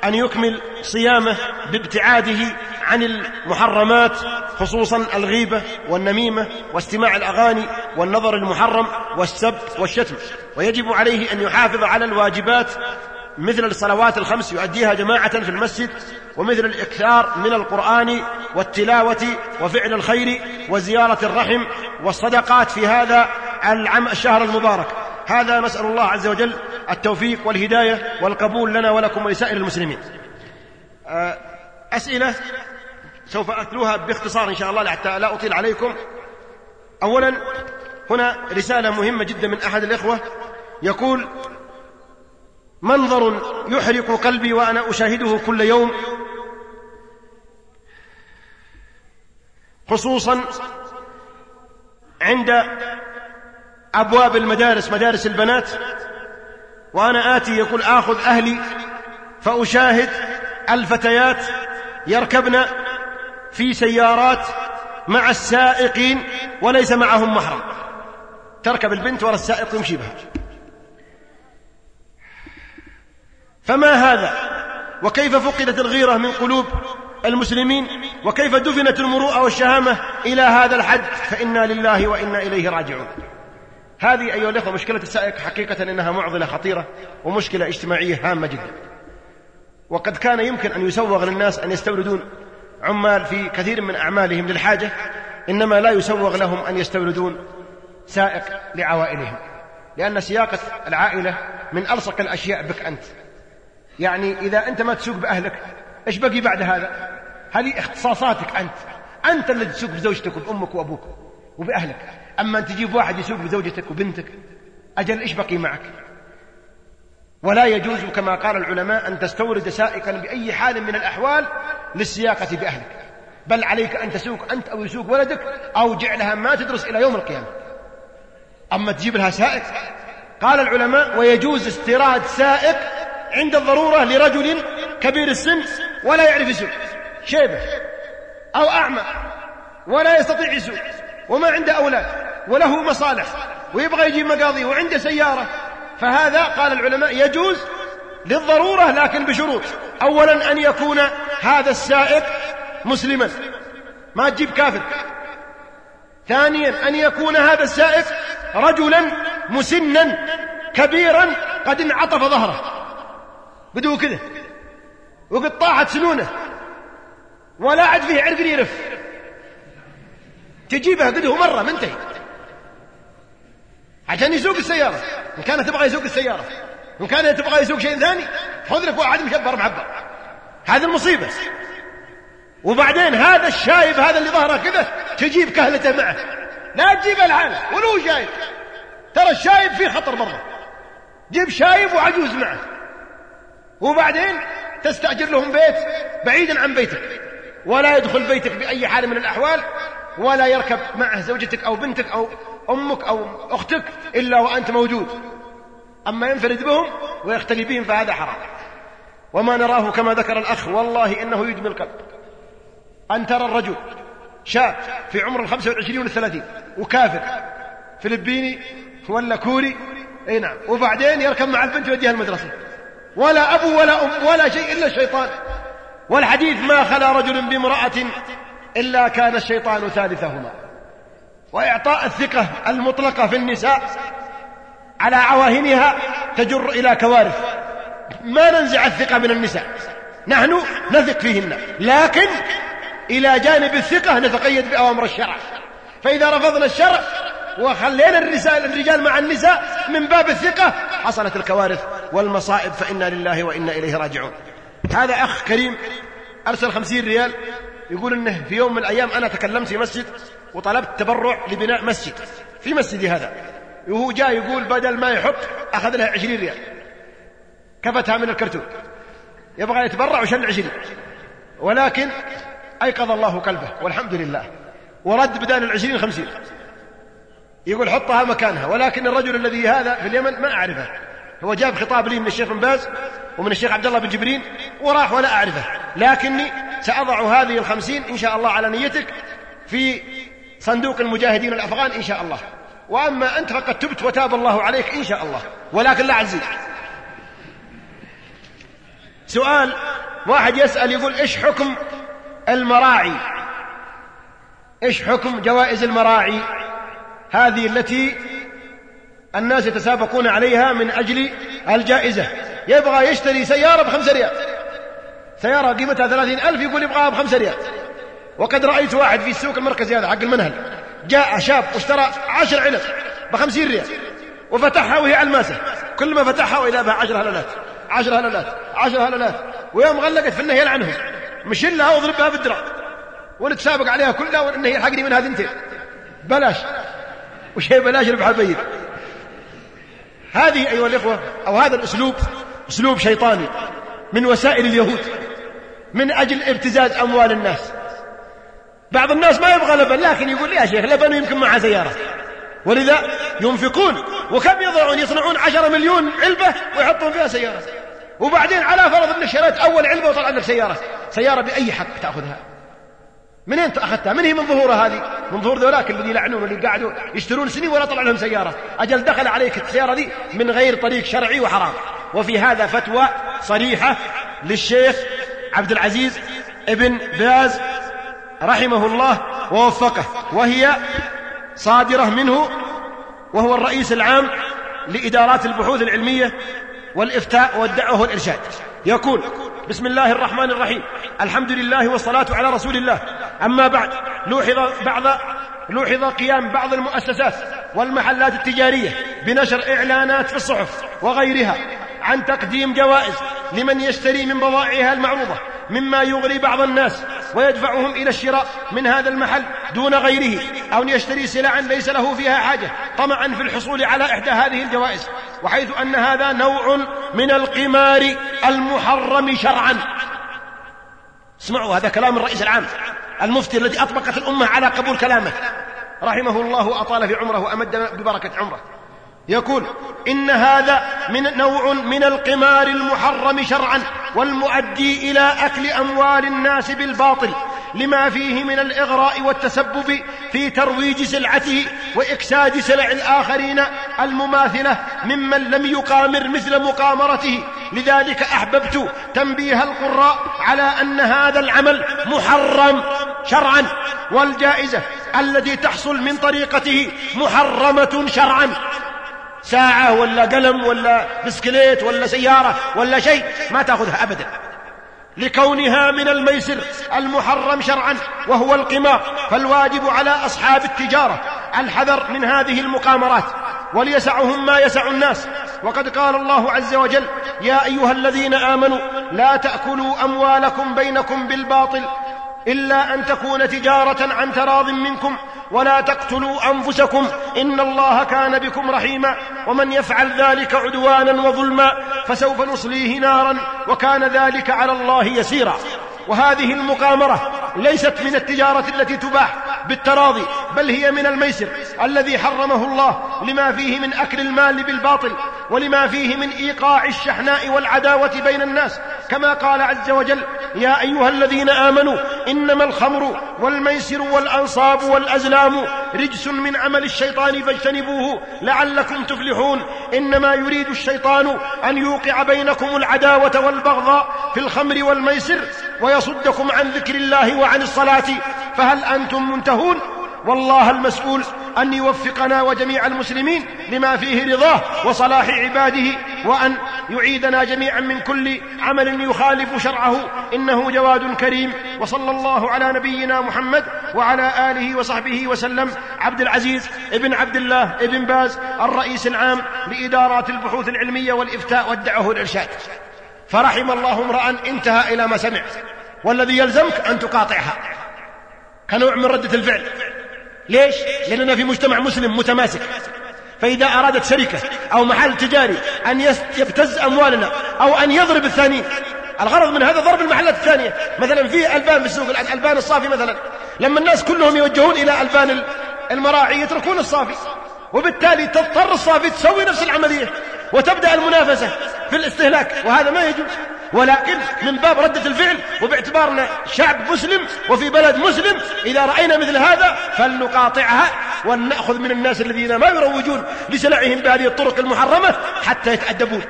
أن يكمل صيامه بابتعاده عن المحرمات خصوصا الغيبة والنميمة واستماع الأغاني والنظر المحرم والسب والشتم. ويجب عليه أن يحافظ على الواجبات مثل الصلوات الخمس يؤديها جماعة في المسجد ومثل الإكثار من القرآن والتلاوة وفعل الخير وزيارة الرحم والصدقات في هذا العام الشهر المبارك. هذا نسأل الله عز وجل التوفيق والهداية والقبول لنا ولكم ولسائر المسلمين. آه، أسئلة؟ سوف أتلوها باختصار إن شاء الله حتى لا أطيل عليكم. أولا هنا رسالة مهمة جدا من أحد الإخوة. يقول منظر يحرق قلبي وأنا أشاهده كل يوم. خصوصا عند أبواب المدارس مدارس البنات. وأنا آتي يقول آخذ أهلي فأشاهد الفتيات يركبن في سيارات مع السائقين وليس معهم محرم. تركب البنت ولا السائق يمشي بها. فما هذا؟ وكيف فقدت الغيرة من قلوب المسلمين؟ وكيف دفنت المروءة والشهامة إلى هذا الحد؟ فإنا لله وإنا إليه راجعون. هذه أيها الأخوة مشكلة السائق حقيقة إنها معضلة خطيرة ومشكلة اجتماعية هامة جدا. وقد كان يمكن أن يسوغ للناس أن يستوردون عمال في كثير من أعمالهم للحاجة إنما لا يسوغ لهم أن يستوردون سائق لعوائلهم لأن سياقة العائلة من ألصق الأشياء بك أنت. يعني إذا أنت ما تسوق بأهلك إيش بقي بعد هذا؟ هذه اختصاصاتك أنت. أنت الذي تسوق بزوجتك وبأمك وأبوك وبأهلك. أما أن تجيب واحد يسوق بزوجتك وبنتك أجل إيش بقي معك؟ ولا يجوز كما قال العلماء أن تستورد سائقا بأي حال من الأحوال للسياقة بأهلك. بل عليك أن تسوق أنت أو يسوق ولدك أو جعلها ما تدرس إلى يوم القيامة. أما تجيب لها سائق قال العلماء ويجوز استيراد سائق عند الضرورة لرجل كبير السن ولا يعرف يسوق شيبة أو أعمى ولا يستطيع يسوق وما عنده أولاد وله مصالح ويبغى يجيب مقاضي وعنده سيارة فهذا قال العلماء يجوز للضرورة لكن بشروط. أولا أن يكون هذا السائق مسلما. ما تجيب كافر. ثانيا أن يكون هذا السائق رجلا مسنا كبيرا قد انعطف ظهره. بدو كذا. وقد طاحت سنونه. ولا عد فيه عرق يرف. تجيبها قده مرة منتهي. عشان يسوق السيارة. إن كان تبغى يسوق السيارة. إن كان تبغى يسوق شيء ثاني خذ لك واحد مشبر معبر. هذه المصيبة. وبعدين هذا الشايب هذا اللي ظهره كذا تجيب كهلته معه. لا تجيب العالم ولو شايب. ترى الشايب فيه خطر برضه جيب شايب وعجوز معه. وبعدين تستأجر لهم بيت بعيدا عن بيتك. ولا يدخل بيتك بأي حال من الأحوال ولا يركب معه زوجتك أو بنتك أو أمك أو أختك إلا وأنت موجود. أما ينفرد بهم ويختلي بهم فهذا حرام. وما نراه كما ذكر الأخ والله إنه يدمي القلب. أن ترى الرجل شاب في عمر الخمسة والعشرين والثلاثين وكافر فلبيني ولا كوري أي نعم. وبعدين يركب مع البنت ويوديها المدرسة. ولا أبو ولا أم ولا شيء إلا الشيطان. والحديث ما خلا رجل بامرأة إلا كان الشيطان ثالثهما. وإعطاء الثقة المطلقة في النساء على عواهنها تجر إلى كوارث. ما ننزع الثقة من النساء. نحن نثق فيهن. لكن إلى جانب الثقة نتقيد بأوامر الشرع. فإذا رفضنا الشرع وخلينا الرجال مع النساء من باب الثقة حصلت الكوارث والمصائب فإنا لله وإنا إليه راجعون. هذا أخ كريم أرسل خمسين ريال يقول إنه في يوم من الأيام أنا تكلمت في مسجد وطلبت تبرع لبناء مسجد في مسجدي هذا. وهو جاء يقول بدل ما يحط أخذ لها عشرين ريال. كفتها من الكرتون. يبغى يتبرع وشل عشرين. ولكن أيقظ الله قلبه والحمد لله. ورد بدال العشرين خمسين. يقول حطها مكانها. ولكن الرجل الذي هذا في اليمن ما أعرفه. هو جاب خطاب لي من الشيخ بن باز ومن الشيخ عبد الله بن جبرين وراح ولا أعرفه. لكني سأضع هذه الخمسين إن شاء الله على نيتك في صندوق المجاهدين الأفغان إن شاء الله. وأما أنت فقد تبت وتاب الله عليك إن شاء الله. ولكن لا عزيز سؤال واحد يسأل يقول إيش حكم المراعي؟ إيش حكم جوائز المراعي؟ هذه التي الناس يتسابقون عليها من أجل الجائزة. يبغى يشتري سيارة بخمسة ريال. سيارة قيمتها ثلاثين ألف يقول يبغاها بخمسة ريال. وقد رأيت واحد في السوق المركزي هذا حق المنهل. جاء شاب واشترى عشر علب بخمسين ريال وفتحها وهي علماسة كل ما فتحها وإذا بها عشر هلالات. عشر هلالات. عشر هلالات. ويوم غلقت في النهي يلعنهم مشلها واضربها بالدرع. ونتسابق عليها كلها وإنه يلحقني من هذه انتين بلاش وشيء بلاش ربح البيت هذه أيها الإخوة أو هذا الأسلوب أسلوب شيطاني من وسائل اليهود من أجل ابتزاز أموال الناس. بعض الناس ما يبغى لبن لكن يقول يا شيخ لبن يمكن معه سيارة. ولذا ينفقون وكم يضعون؟ يصنعون عشرة مليون علبة ويحطون فيها سيارة. وبعدين على فرض انك شريت أول علبة وطلع لك سيارة. سيارة بأي حق تأخذها؟ من اين أخذتها؟ من هي من ظهورها هذه؟ من ظهور ذولاك الذي يلعنون واللي قاعدوا يشترون سنين ولا طلع لهم سيارة. أجل دخل عليك السيارة دي من غير طريق شرعي وحرام. وفي هذا فتوى صريحة للشيخ عبد العزيز ابن باز رحمه الله ووفقه وهي صادرة منه وهو الرئيس العام لإدارات البحوث العلمية والإفتاء والدعوة والإرشاد. يقول بسم الله الرحمن الرحيم. الحمد لله والصلاة على رسول الله. أما بعد لوحظ بعض لوحظ قيام بعض المؤسسات والمحلات التجارية بنشر إعلانات في الصحف وغيرها عن تقديم جوائز لمن يشتري من بضائعها المعروضة. مما يغري بعض الناس ويدفعهم إلى الشراء من هذا المحل دون غيره. أو يشتري سلعا ليس له فيها حاجة. طمعا في الحصول على إحدى هذه الجوائز. وحيث أن هذا نوع من القمار المحرم شرعا. اسمعوا هذا كلام الرئيس العام المفتي الذي أطبقت الأمة على قبول كلامه. رحمه الله وأطال في عمره وأمد ببركة عمره. يقول إن هذا من نوع من القمار المحرم شرعا والمؤدي إلى أكل أموال الناس بالباطل لما فيه من الإغراء والتسبب في ترويج سلعته وإكساد سلع الآخرين المماثلة ممن لم يقامر مثل مقامرته. لذلك أحببت تنبيه القراء على أن هذا العمل محرم شرعا والجائزة التي تحصل من طريقته محرمة شرعا. ساعة ولا قلم ولا بسكليت ولا سيارة ولا شيء ما تأخذها أبدا. لكونها من الميسر المحرم شرعا وهو القمار فالواجب على أصحاب التجارة الحذر من هذه المقامرات وليسعهم ما يسع الناس. وقد قال الله عز وجل يا أيها الذين آمنوا لا تأكلوا أموالكم بينكم بالباطل إلا أن تكون تجارة عن تراض منكم ولا تقتلوا أنفسكم إن الله كان بكم رحيما ومن يفعل ذلك عدوانا وظلما فسوف نصليه نارا وكان ذلك على الله يسيرا. وهذه المقامرة ليست من التجارة التي تباح بالتراضي بل هي من الميسر الذي حرمه الله لما فيه من أكل المال بالباطل ولما فيه من إيقاع الشحناء والعداوة بين الناس كما قال عز وجل يا أيها الذين آمنوا إنما الخمر والميسر والأنصاب والأزلام رجس من عمل الشيطان فاجتنبوه لعلكم تفلحون. إنما يريد الشيطان أن يوقع بينكم العداوة والبغضاء في الخمر والميسر ويصدكم عن ذكر الله وعن الصلاة. فهل أنتم منتهون؟ والله المسؤول أن يوفقنا وجميع المسلمين لما فيه رضاه وصلاح عباده وأن يعيدنا جميعا من كل عمل يخالف شرعه. إنه جواد كريم. وصلى الله على نبينا محمد وعلى آله وصحبه وسلم. عبد العزيز ابن عبد الله ابن باز الرئيس العام لإدارات البحوث العلمية والإفتاء والدعوة والإرشاد فرحم الله امرأ انتهى إلى ما سمع. والذي يلزمك أن تقاطعها. كنوع من ردة الفعل. ليش؟ لأننا في مجتمع مسلم متماسك. فإذا أرادت شركة أو محل تجاري أن يبتز أموالنا أو أن يضرب الثانيين الغرض من هذا ضرب المحلات الثانية. مثلا في ألبان في السوق الألبان الصافي مثلا. لما الناس كلهم يوجهون إلى ألبان المراعي يتركون الصافي وبالتالي تضطر الصافي تسوي نفس العملية. وتبدأ المنافسة في الاستهلاك وهذا ما يجوز. ولكن من باب ردة الفعل وباعتبارنا شعب مسلم وفي بلد مسلم إذا رأينا مثل هذا فلنقاطعها ونأخذ من الناس الذين ما يروجون لسلعهم بهذه الطرق المحرمة حتى يتأدبون.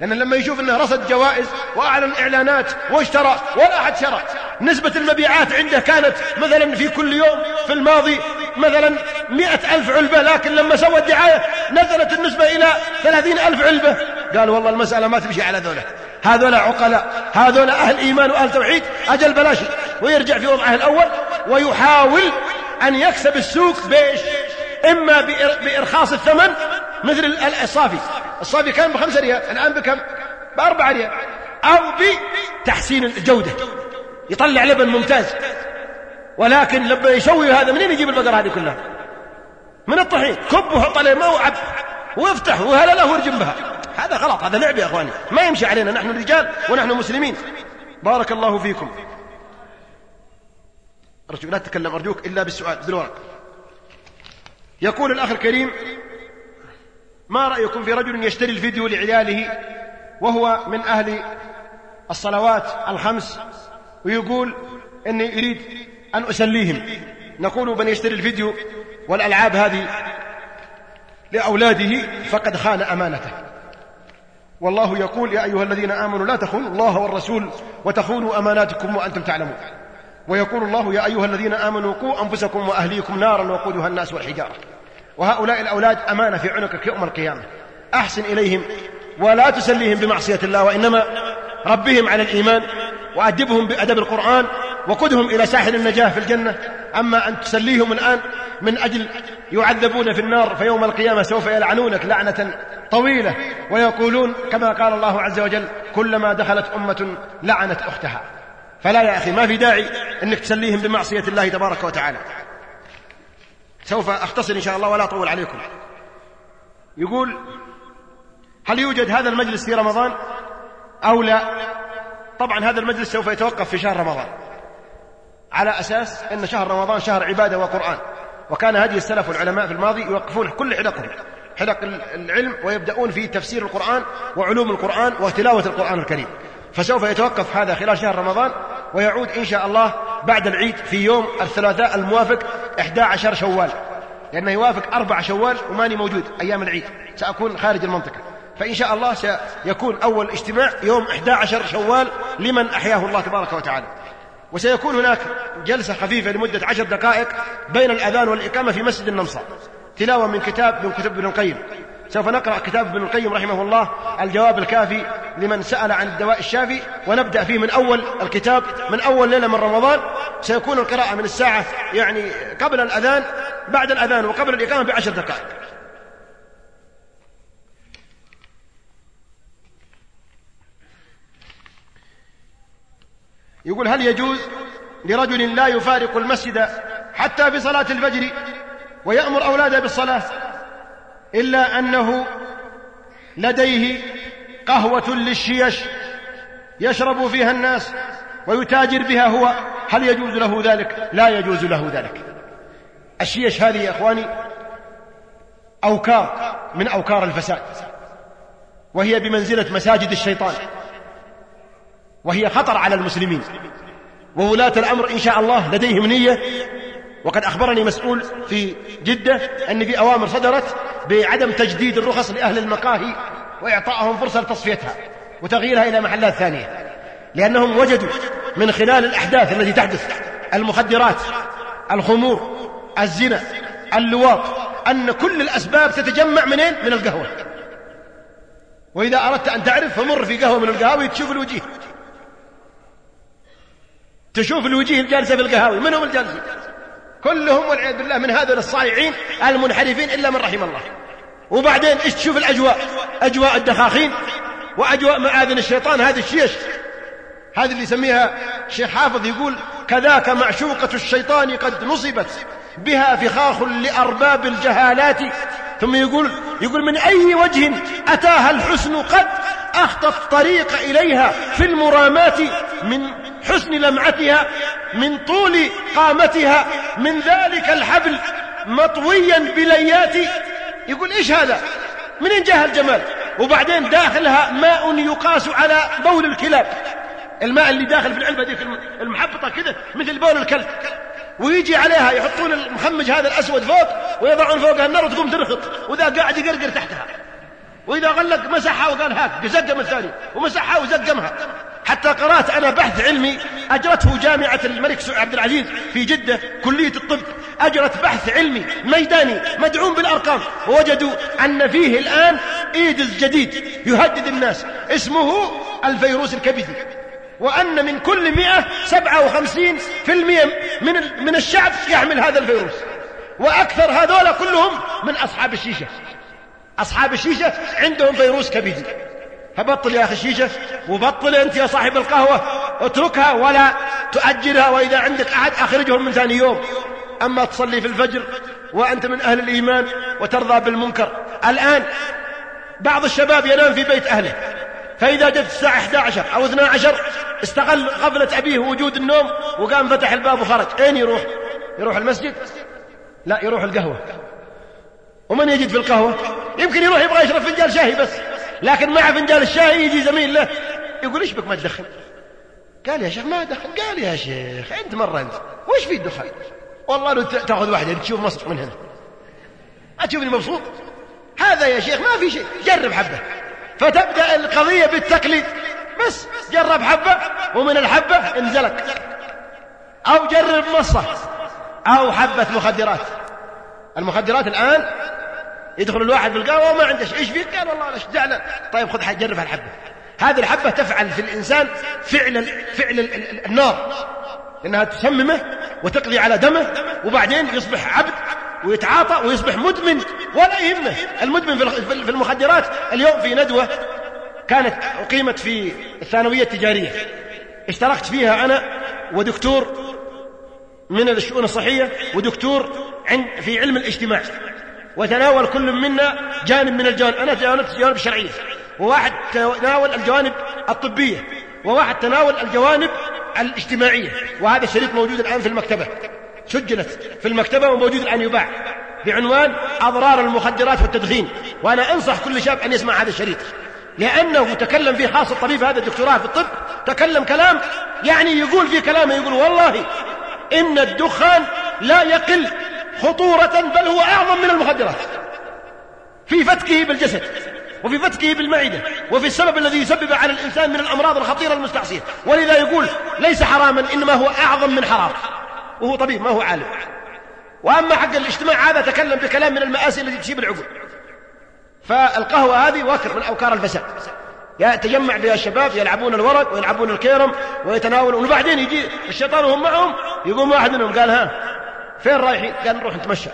لأن لما يشوف أنه رصد جوائز وأعلن إعلانات واشترى ولا أحد شرى. نسبة المبيعات عنده كانت مثلا في كل يوم في الماضي مثلا مئة ألف علبة لكن لما سوى الدعاية نزلت النسبة إلى ثلاثين ألف علبة. قال والله المسألة ما تمشي على ذولا. هذولا عقلاء هذولا أهل إيمان وأهل توحيد أجل بلاش. ويرجع في وضعه الأول ويحاول أن يكسب السوق بإيش؟ إما بإرخاص الثمن مثل الصافي. الصافي كان بخمسة ريال الآن بكم؟ بأربعة ريال. أو بتحسين الجودة. يطلع لبن ممتاز. ولكن لما يسوي هذا منين يجيب البقرة هذه كلها؟ من الطحين. كب وحط عليه ماء وعب. وافتح وهلله وارجم بها. هذا غلط هذا لعب يا إخواني. ما يمشي علينا. نحن رجال ونحن مسلمين. بارك الله فيكم. أرجوك لا تتكلم أرجوك إلا بالسؤال بالورق يقول الأخ الكريم ما رأيكم في رجل يشتري الفيديو لعياله وهو من أهل الصلوات الخمس ويقول إني أريد أن أسليهم؟ نقول من يشتري الفيديو والألعاب هذه لأولاده فقد خان أمانته. والله يقول يا أيها الذين آمنوا لا تخونوا الله والرسول وتخونوا أماناتكم وأنتم تعلمون. ويقول الله يا أيها الذين آمنوا قوا أنفسكم وأهليكم نارا وقودها الناس والحجارة. وهؤلاء الأولاد أمانة في عنقك يوم القيامة. أحسن إليهم ولا تسليهم بمعصية الله وإنما ربهم على الإيمان وأدبهم بأدب القرآن وقدهم إلى ساحل النجاة في الجنة. أما أن تسليهم الآن من أجل يعذبون في النار فيوم القيامة سوف يلعنونك لعنة طويلة ويقولون كما قال الله عز وجل كلما دخلت أمة لعنت أختها. فلا يا أخي ما في داعي أنك تسليهم بمعصية الله تبارك وتعالى. سوف أختصر إن شاء الله ولا أطول عليكم. يقول هل يوجد هذا المجلس في رمضان؟ أو لا؟ طبعا هذا المجلس سوف يتوقف في شهر رمضان. على أساس أن شهر رمضان شهر عبادة وقرآن. وكان هدي السلف والعلماء في الماضي يوقفون كل حلقهم حلق العلم ويبدأون في تفسير القرآن وعلوم القرآن وتلاوة القرآن الكريم. فسوف يتوقف هذا خلال شهر رمضان ويعود إن شاء الله بعد العيد في يوم الثلاثاء الموافق 11 شوال. لأنه يوافق أربع شوال وماني موجود أيام العيد. سأكون خارج المنطقة. فإن شاء الله سيكون أول اجتماع يوم 11 شوال لمن أحياه الله تبارك وتعالى. وسيكون هناك جلسة خفيفة لمدة عشر دقائق بين الأذان والإقامة في مسجد النمصة. تلاوة من كتاب من كتب ابن القيم. سوف نقرأ كتاب ابن القيم رحمه الله الجواب الكافي لمن سأل عن الدواء الشافي ونبدأ فيه من أول الكتاب من أول ليلة من رمضان. سيكون القراءة من الساعة يعني قبل الأذان بعد الأذان وقبل الإقامة بعشر دقائق. يقول هل يجوز لرجل لا يفارق المسجد حتى في صلاة الفجر ويأمر أولاده بالصلاة؟ إلا أنه لديه قهوة للشيش يشرب فيها الناس ويتاجر بها هو. هل يجوز له ذلك؟ لا يجوز له ذلك. الشيش هذه يا إخواني أوكار من أوكار الفساد وهي بمنزلة مساجد الشيطان وهي خطر على المسلمين وولاة الأمر إن شاء الله لديهم نية وقد أخبرني مسؤول في جدة أن في أوامر صدرت بعدم تجديد الرخص لأهل المقاهي وإعطائهم فرصة لتصفيتها وتغييرها إلى محلات ثانية لأنهم وجدوا من خلال الأحداث التي تحدث المخدرات الخمور الزنا اللواط أن كل الأسباب تتجمع منين؟ من القهوة. وإذا أردت أن تعرف فمر في قهوة من القهاوي تشوف الوجيه. تشوف الوجيه الجالسة في القهاوي من هم الجالسين كلهم والعياذ بالله من هذول الصائعين المنحرفين إلا من رحم الله. وبعدين إيش تشوف الأجواء؟ أجواء الدخاخين وأجواء معاذن الشيطان. هذه الشيش هذه اللي يسميها الشيخ حافظ يقول كذاك معشوقة الشيطان قد نصبت بها فخاخ لأرباب الجهالات. ثم يقول يقول من أي وجه أتاها الحسن قد أخطى الطريق إليها في المرامات من حسن لمعتها من طول قامتها من ذلك الحبل مطويا بليات يقول إيش هذا؟ منين جاء الجمال وبعدين داخلها ماء يقاس على بول الكلاب. الماء اللي داخل في العلبة ديك المحبطة كذا مثل بول الكلب. ويجي عليها يحطون المخمج هذا الأسود فوق ويضعون فوقها النار وتقوم ترخط وذا قاعد يقرقر تحتها. وإذا غلق مسحها وقال هاك زقم الثاني ومسحها وزقمها. حتى قرأت أنا بحث علمي أجرته جامعة الملك عبد العزيز في جدة كلية الطب. أجرت بحث علمي ميداني مدعوم بالأرقام. ووجدوا أن فيه الآن إيدز جديد يهدد الناس. اسمه الفيروس الكبدي. وأن من كل مئة سبعة وخمسين في المئة من, من الشعب يحمل هذا الفيروس. وأكثر هذولا كلهم من أصحاب الشيشة. أصحاب الشيشة عندهم فيروس كبدي. فبطل يا أخي الشيشة وبطل أنت يا صاحب القهوة. اتركها ولا تؤجلها وإذا عندك أحد أخرجهم من ثاني يوم. أما تصلي في الفجر وأنت من أهل الإيمان وترضى بالمنكر. الآن بعض الشباب ينام في بيت أهله فإذا جت الساعة 11 أو 12 استغل غفلة أبيه وجود النوم وقام فتح الباب وخرج. أين يروح؟ يروح المسجد؟ لا يروح القهوة. ومن يجد في القهوة؟ يمكن يروح يبغى يشرب فنجان شاهي بس. لكن مع فنجان الشاي يجي زميل له يقول إيش بك ما تدخن؟ قال يا شيخ ما أدخن قال يا شيخ أنت مرة أنت. وش في الدخان؟ والله لو تأخذ واحدة تشوف مصر من هنا. أتشوفني مبسوط؟ هذا يا شيخ ما في شيء. جرب حبة. فتبدأ القضية بالتقليد. بس جرب حبة ومن الحبة انزلك أو جرب مصة أو حبة مخدرات. المخدرات الآن يدخل الواحد بالقهوة وما عنده شيء إيش فيك؟ قال والله أنا زعلان طيب خذ جرب هالحبة. هذه الحبة تفعل في الإنسان فعل فعل النار. لأنها تسممه وتقضي على دمه وبعدين يصبح عبد ويتعاطى ويصبح مدمن ولا يهمه. المدمن في المخدرات اليوم في ندوة كانت أقيمت في الثانوية التجارية. اشتركت فيها أنا ودكتور من الشؤون الصحية ودكتور في علم الاجتماع. وتناول كل منا جانب من الجوانب. أنا تناولت الجوانب الشرعية وواحد تناول الجوانب الطبية وواحد تناول الجوانب الاجتماعية. وهذا الشريط موجود الآن في المكتبة. سجلت في المكتبة وموجود الآن يباع بعنوان أضرار المخدرات والتدخين. وأنا أنصح كل شاب أن يسمع هذا الشريط لأنه تكلم فيه خاص الطبيب هذا الدكتوراه في الطب تكلم كلام يعني يقول في كلامه يقول والله إن الدخان لا يقل خطورة بل هو أعظم من المخدرات. في فتكه بالجسد وفي فتكه بالمعدة وفي السبب الذي يسبب على الإنسان من الأمراض الخطيرة المستعصية. ولذا يقول ليس حراما إنما هو أعظم من حرام. وهو طبيب ما هو عالم. وأما حق الاجتماع هذا تكلم بكلام من المآسي التي تصيب العقول. فالقهوة هذه وكر من أوكار الفساد. تجمع بها الشباب يلعبون الورق ويلعبون الكيرم ويتناولون. وبعدين يجي الشيطان وهم معهم يقوم واحد منهم قال ها فين رايحين؟ قال نروح نتمشى.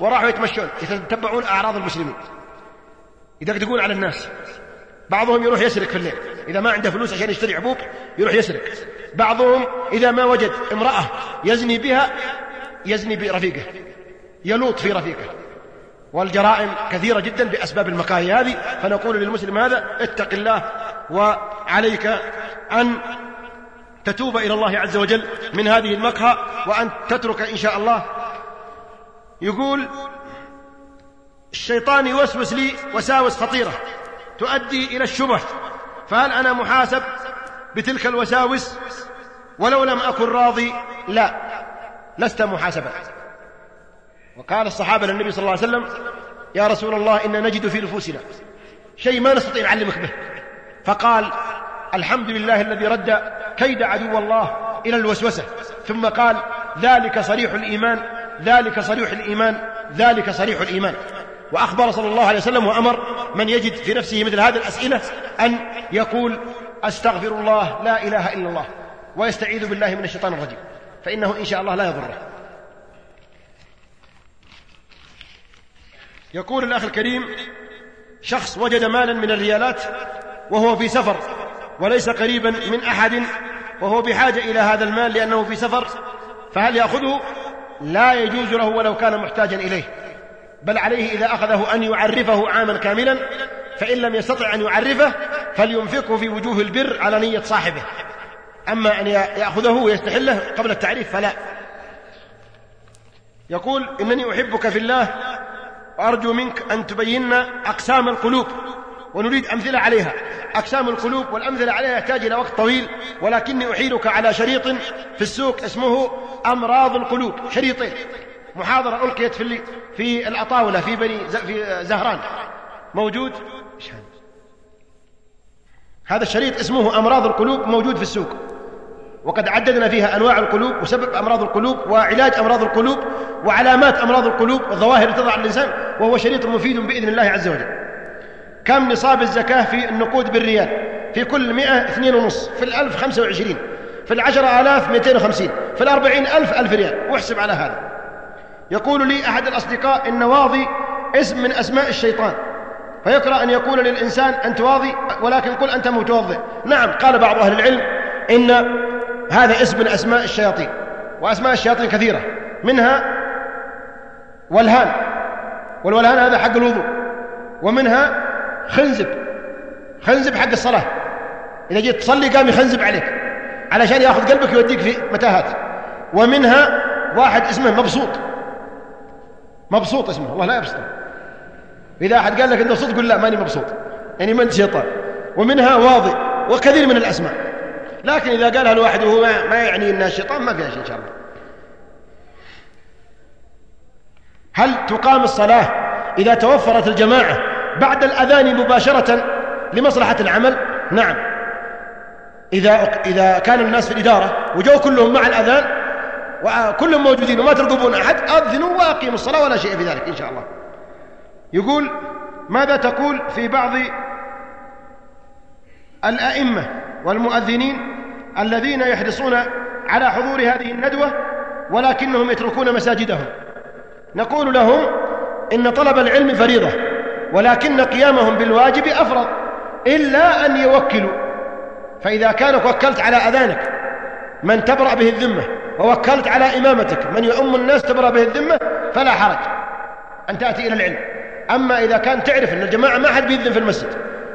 وراحوا يتمشون. يتتبعون أعراض المسلمين. يدقدقون على الناس. بعضهم يروح يسرق في الليل. إذا ما عنده فلوس عشان يشتري عبوب يروح يسرق. بعضهم إذا ما وجد امرأة يزني بها يزني برفيقه. يلوط في رفيقه. والجرائم كثيرة جدا بأسباب المقاهي هذه. فنقول للمسلم هذا اتق الله وعليك أن تتوب إلى الله عز وجل من هذه المقهى وأن تترك إن شاء الله. يقول الشيطان يوسوس لي وساوس خطيرة تؤدي إلى الشبه. فهل أنا محاسب بتلك الوساوس؟ ولو لم أكن راضي لا. لست محاسبا. وقال الصحابة للنبي صلى الله عليه وسلم يا رسول الله إنا نجد في نفوسنا شيء ما نستطيع نعلمك به. فقال الحمد لله الذي رد كيد عدو الله إلى الوسوسة. ثم قال ذلك صريح الإيمان ذلك صريح الإيمان ذلك صريح الإيمان. وأخبر صلى الله عليه وسلم وأمر من يجد في نفسه مثل هذه الأسئلة أن يقول أستغفر الله لا إله إلا الله ويستعيذ بالله من الشيطان الرجيم. فإنه إن شاء الله لا يضره. يقول الأخ الكريم شخص وجد مالا من الريالات وهو في سفر وليس قريبا من أحد وهو بحاجة إلى هذا المال لأنه في سفر فهل يأخذه؟ لا يجوز له ولو كان محتاجا إليه. بل عليه إذا أخذه أن يعرفه عاما كاملا فإن لم يستطع أن يعرفه فلينفقه في وجوه البر على نية صاحبه. أما أن يأخذه ويستحله قبل التعريف فلا. يقول إنني أحبك في الله وأرجو منك أن تبين أقسام القلوب. ونريد أمثلة عليها. أقسام القلوب والأمثلة عليها يحتاج إلى وقت طويل ولكني أحيلك على شريط في السوق اسمه أمراض القلوب. شريطين. محاضرة ألقيت في في الأطاولة في بني في زهران. موجود؟ هذا؟ الشريط اسمه أمراض القلوب موجود في السوق. وقد عددنا فيها أنواع القلوب وسبب أمراض القلوب وعلاج أمراض القلوب وعلامات أمراض القلوب والظواهر تضع الإنسان وهو شريط مفيد بإذن الله عز وجل. كم نصاب الزكاة في النقود بالريال؟ في كل مئة اثنين ونص. في الألف خمسة وعشرين. في العشرة آلاف مئتين وخمسين. في الأربعين ألف ألف ريال. واحسب على هذا. يقول لي أحد الأصدقاء إن واضي اسم من أسماء الشيطان. فيكره أن يقول للإنسان أنت واضي ولكن قل أنت متوضئ. نعم قال بعض أهل العلم إن هذا اسم من أسماء الشياطين. وأسماء الشياطين كثيرة. منها والهان. والولهان هذا حق الوضوء. ومنها خنزب. خنزب حق الصلاة. إذا جيت تصلي قام يخنزب عليك. علشان ياخذ قلبك يوديك في متاهات. ومنها واحد اسمه مبسوط. مبسوط اسمه. الله لا يبسطه إذا أحد قال لك أنت مبسوط قل لا ماني مبسوط. يعني ما أنت شيطان. ومنها واضي. وكثير من الأسماء. لكن إذا قالها الواحد وهو ما يعني أنها الشيطان ما فيها شيء إن شاء الله. هل تقام الصلاة إذا توفرت الجماعة؟ بعد الأذان مباشرة لمصلحة العمل؟ نعم. إذا إذا كان الناس في الإدارة وجو كلهم مع الأذان وكلهم موجودين وما ترقبون أحد أذنوا وأقيموا الصلاة ولا شيء في ذلك إن شاء الله. يقول ماذا تقول في بعض الأئمة والمؤذنين الذين يحرصون على حضور هذه الندوة ولكنهم يتركون مساجدهم؟ نقول لهم إن طلب العلم فريضة. ولكن قيامهم بالواجب أفرض إلا أن يوكلوا. فإذا كانك وكلت على أذانك من تبرأ به الذمة ووكلت على إمامتك من يؤم الناس تبرأ به الذمة فلا حرج. أن تأتي إلى العلم. أما إذا كان تعرف أن الجماعة ما حد بيذن في المسجد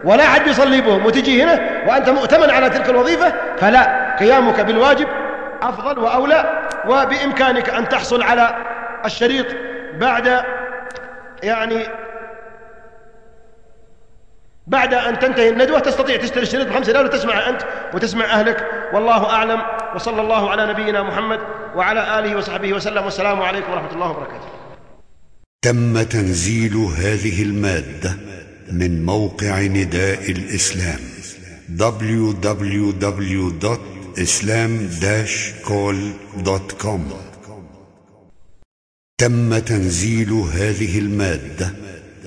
ولا حد بيصلي بهم وتجي هنا وأنت مؤتمن على تلك الوظيفة فلا. قيامك بالواجب أفضل وأولى وبإمكانك أن تحصل على الشريط بعد يعني بعد أن تنتهي الندوة تستطيع تشتري الشريط بخمسة ريال وتسمع أنت وتسمع أهلك. والله أعلم. وصلى الله على نبينا محمد وعلى آله وصحبه وسلم. والسلام عليكم ورحمة الله وبركاته. تم تنزيل هذه المادة من موقع نداء الإسلام. www.islam-call.com تم تنزيل هذه المادة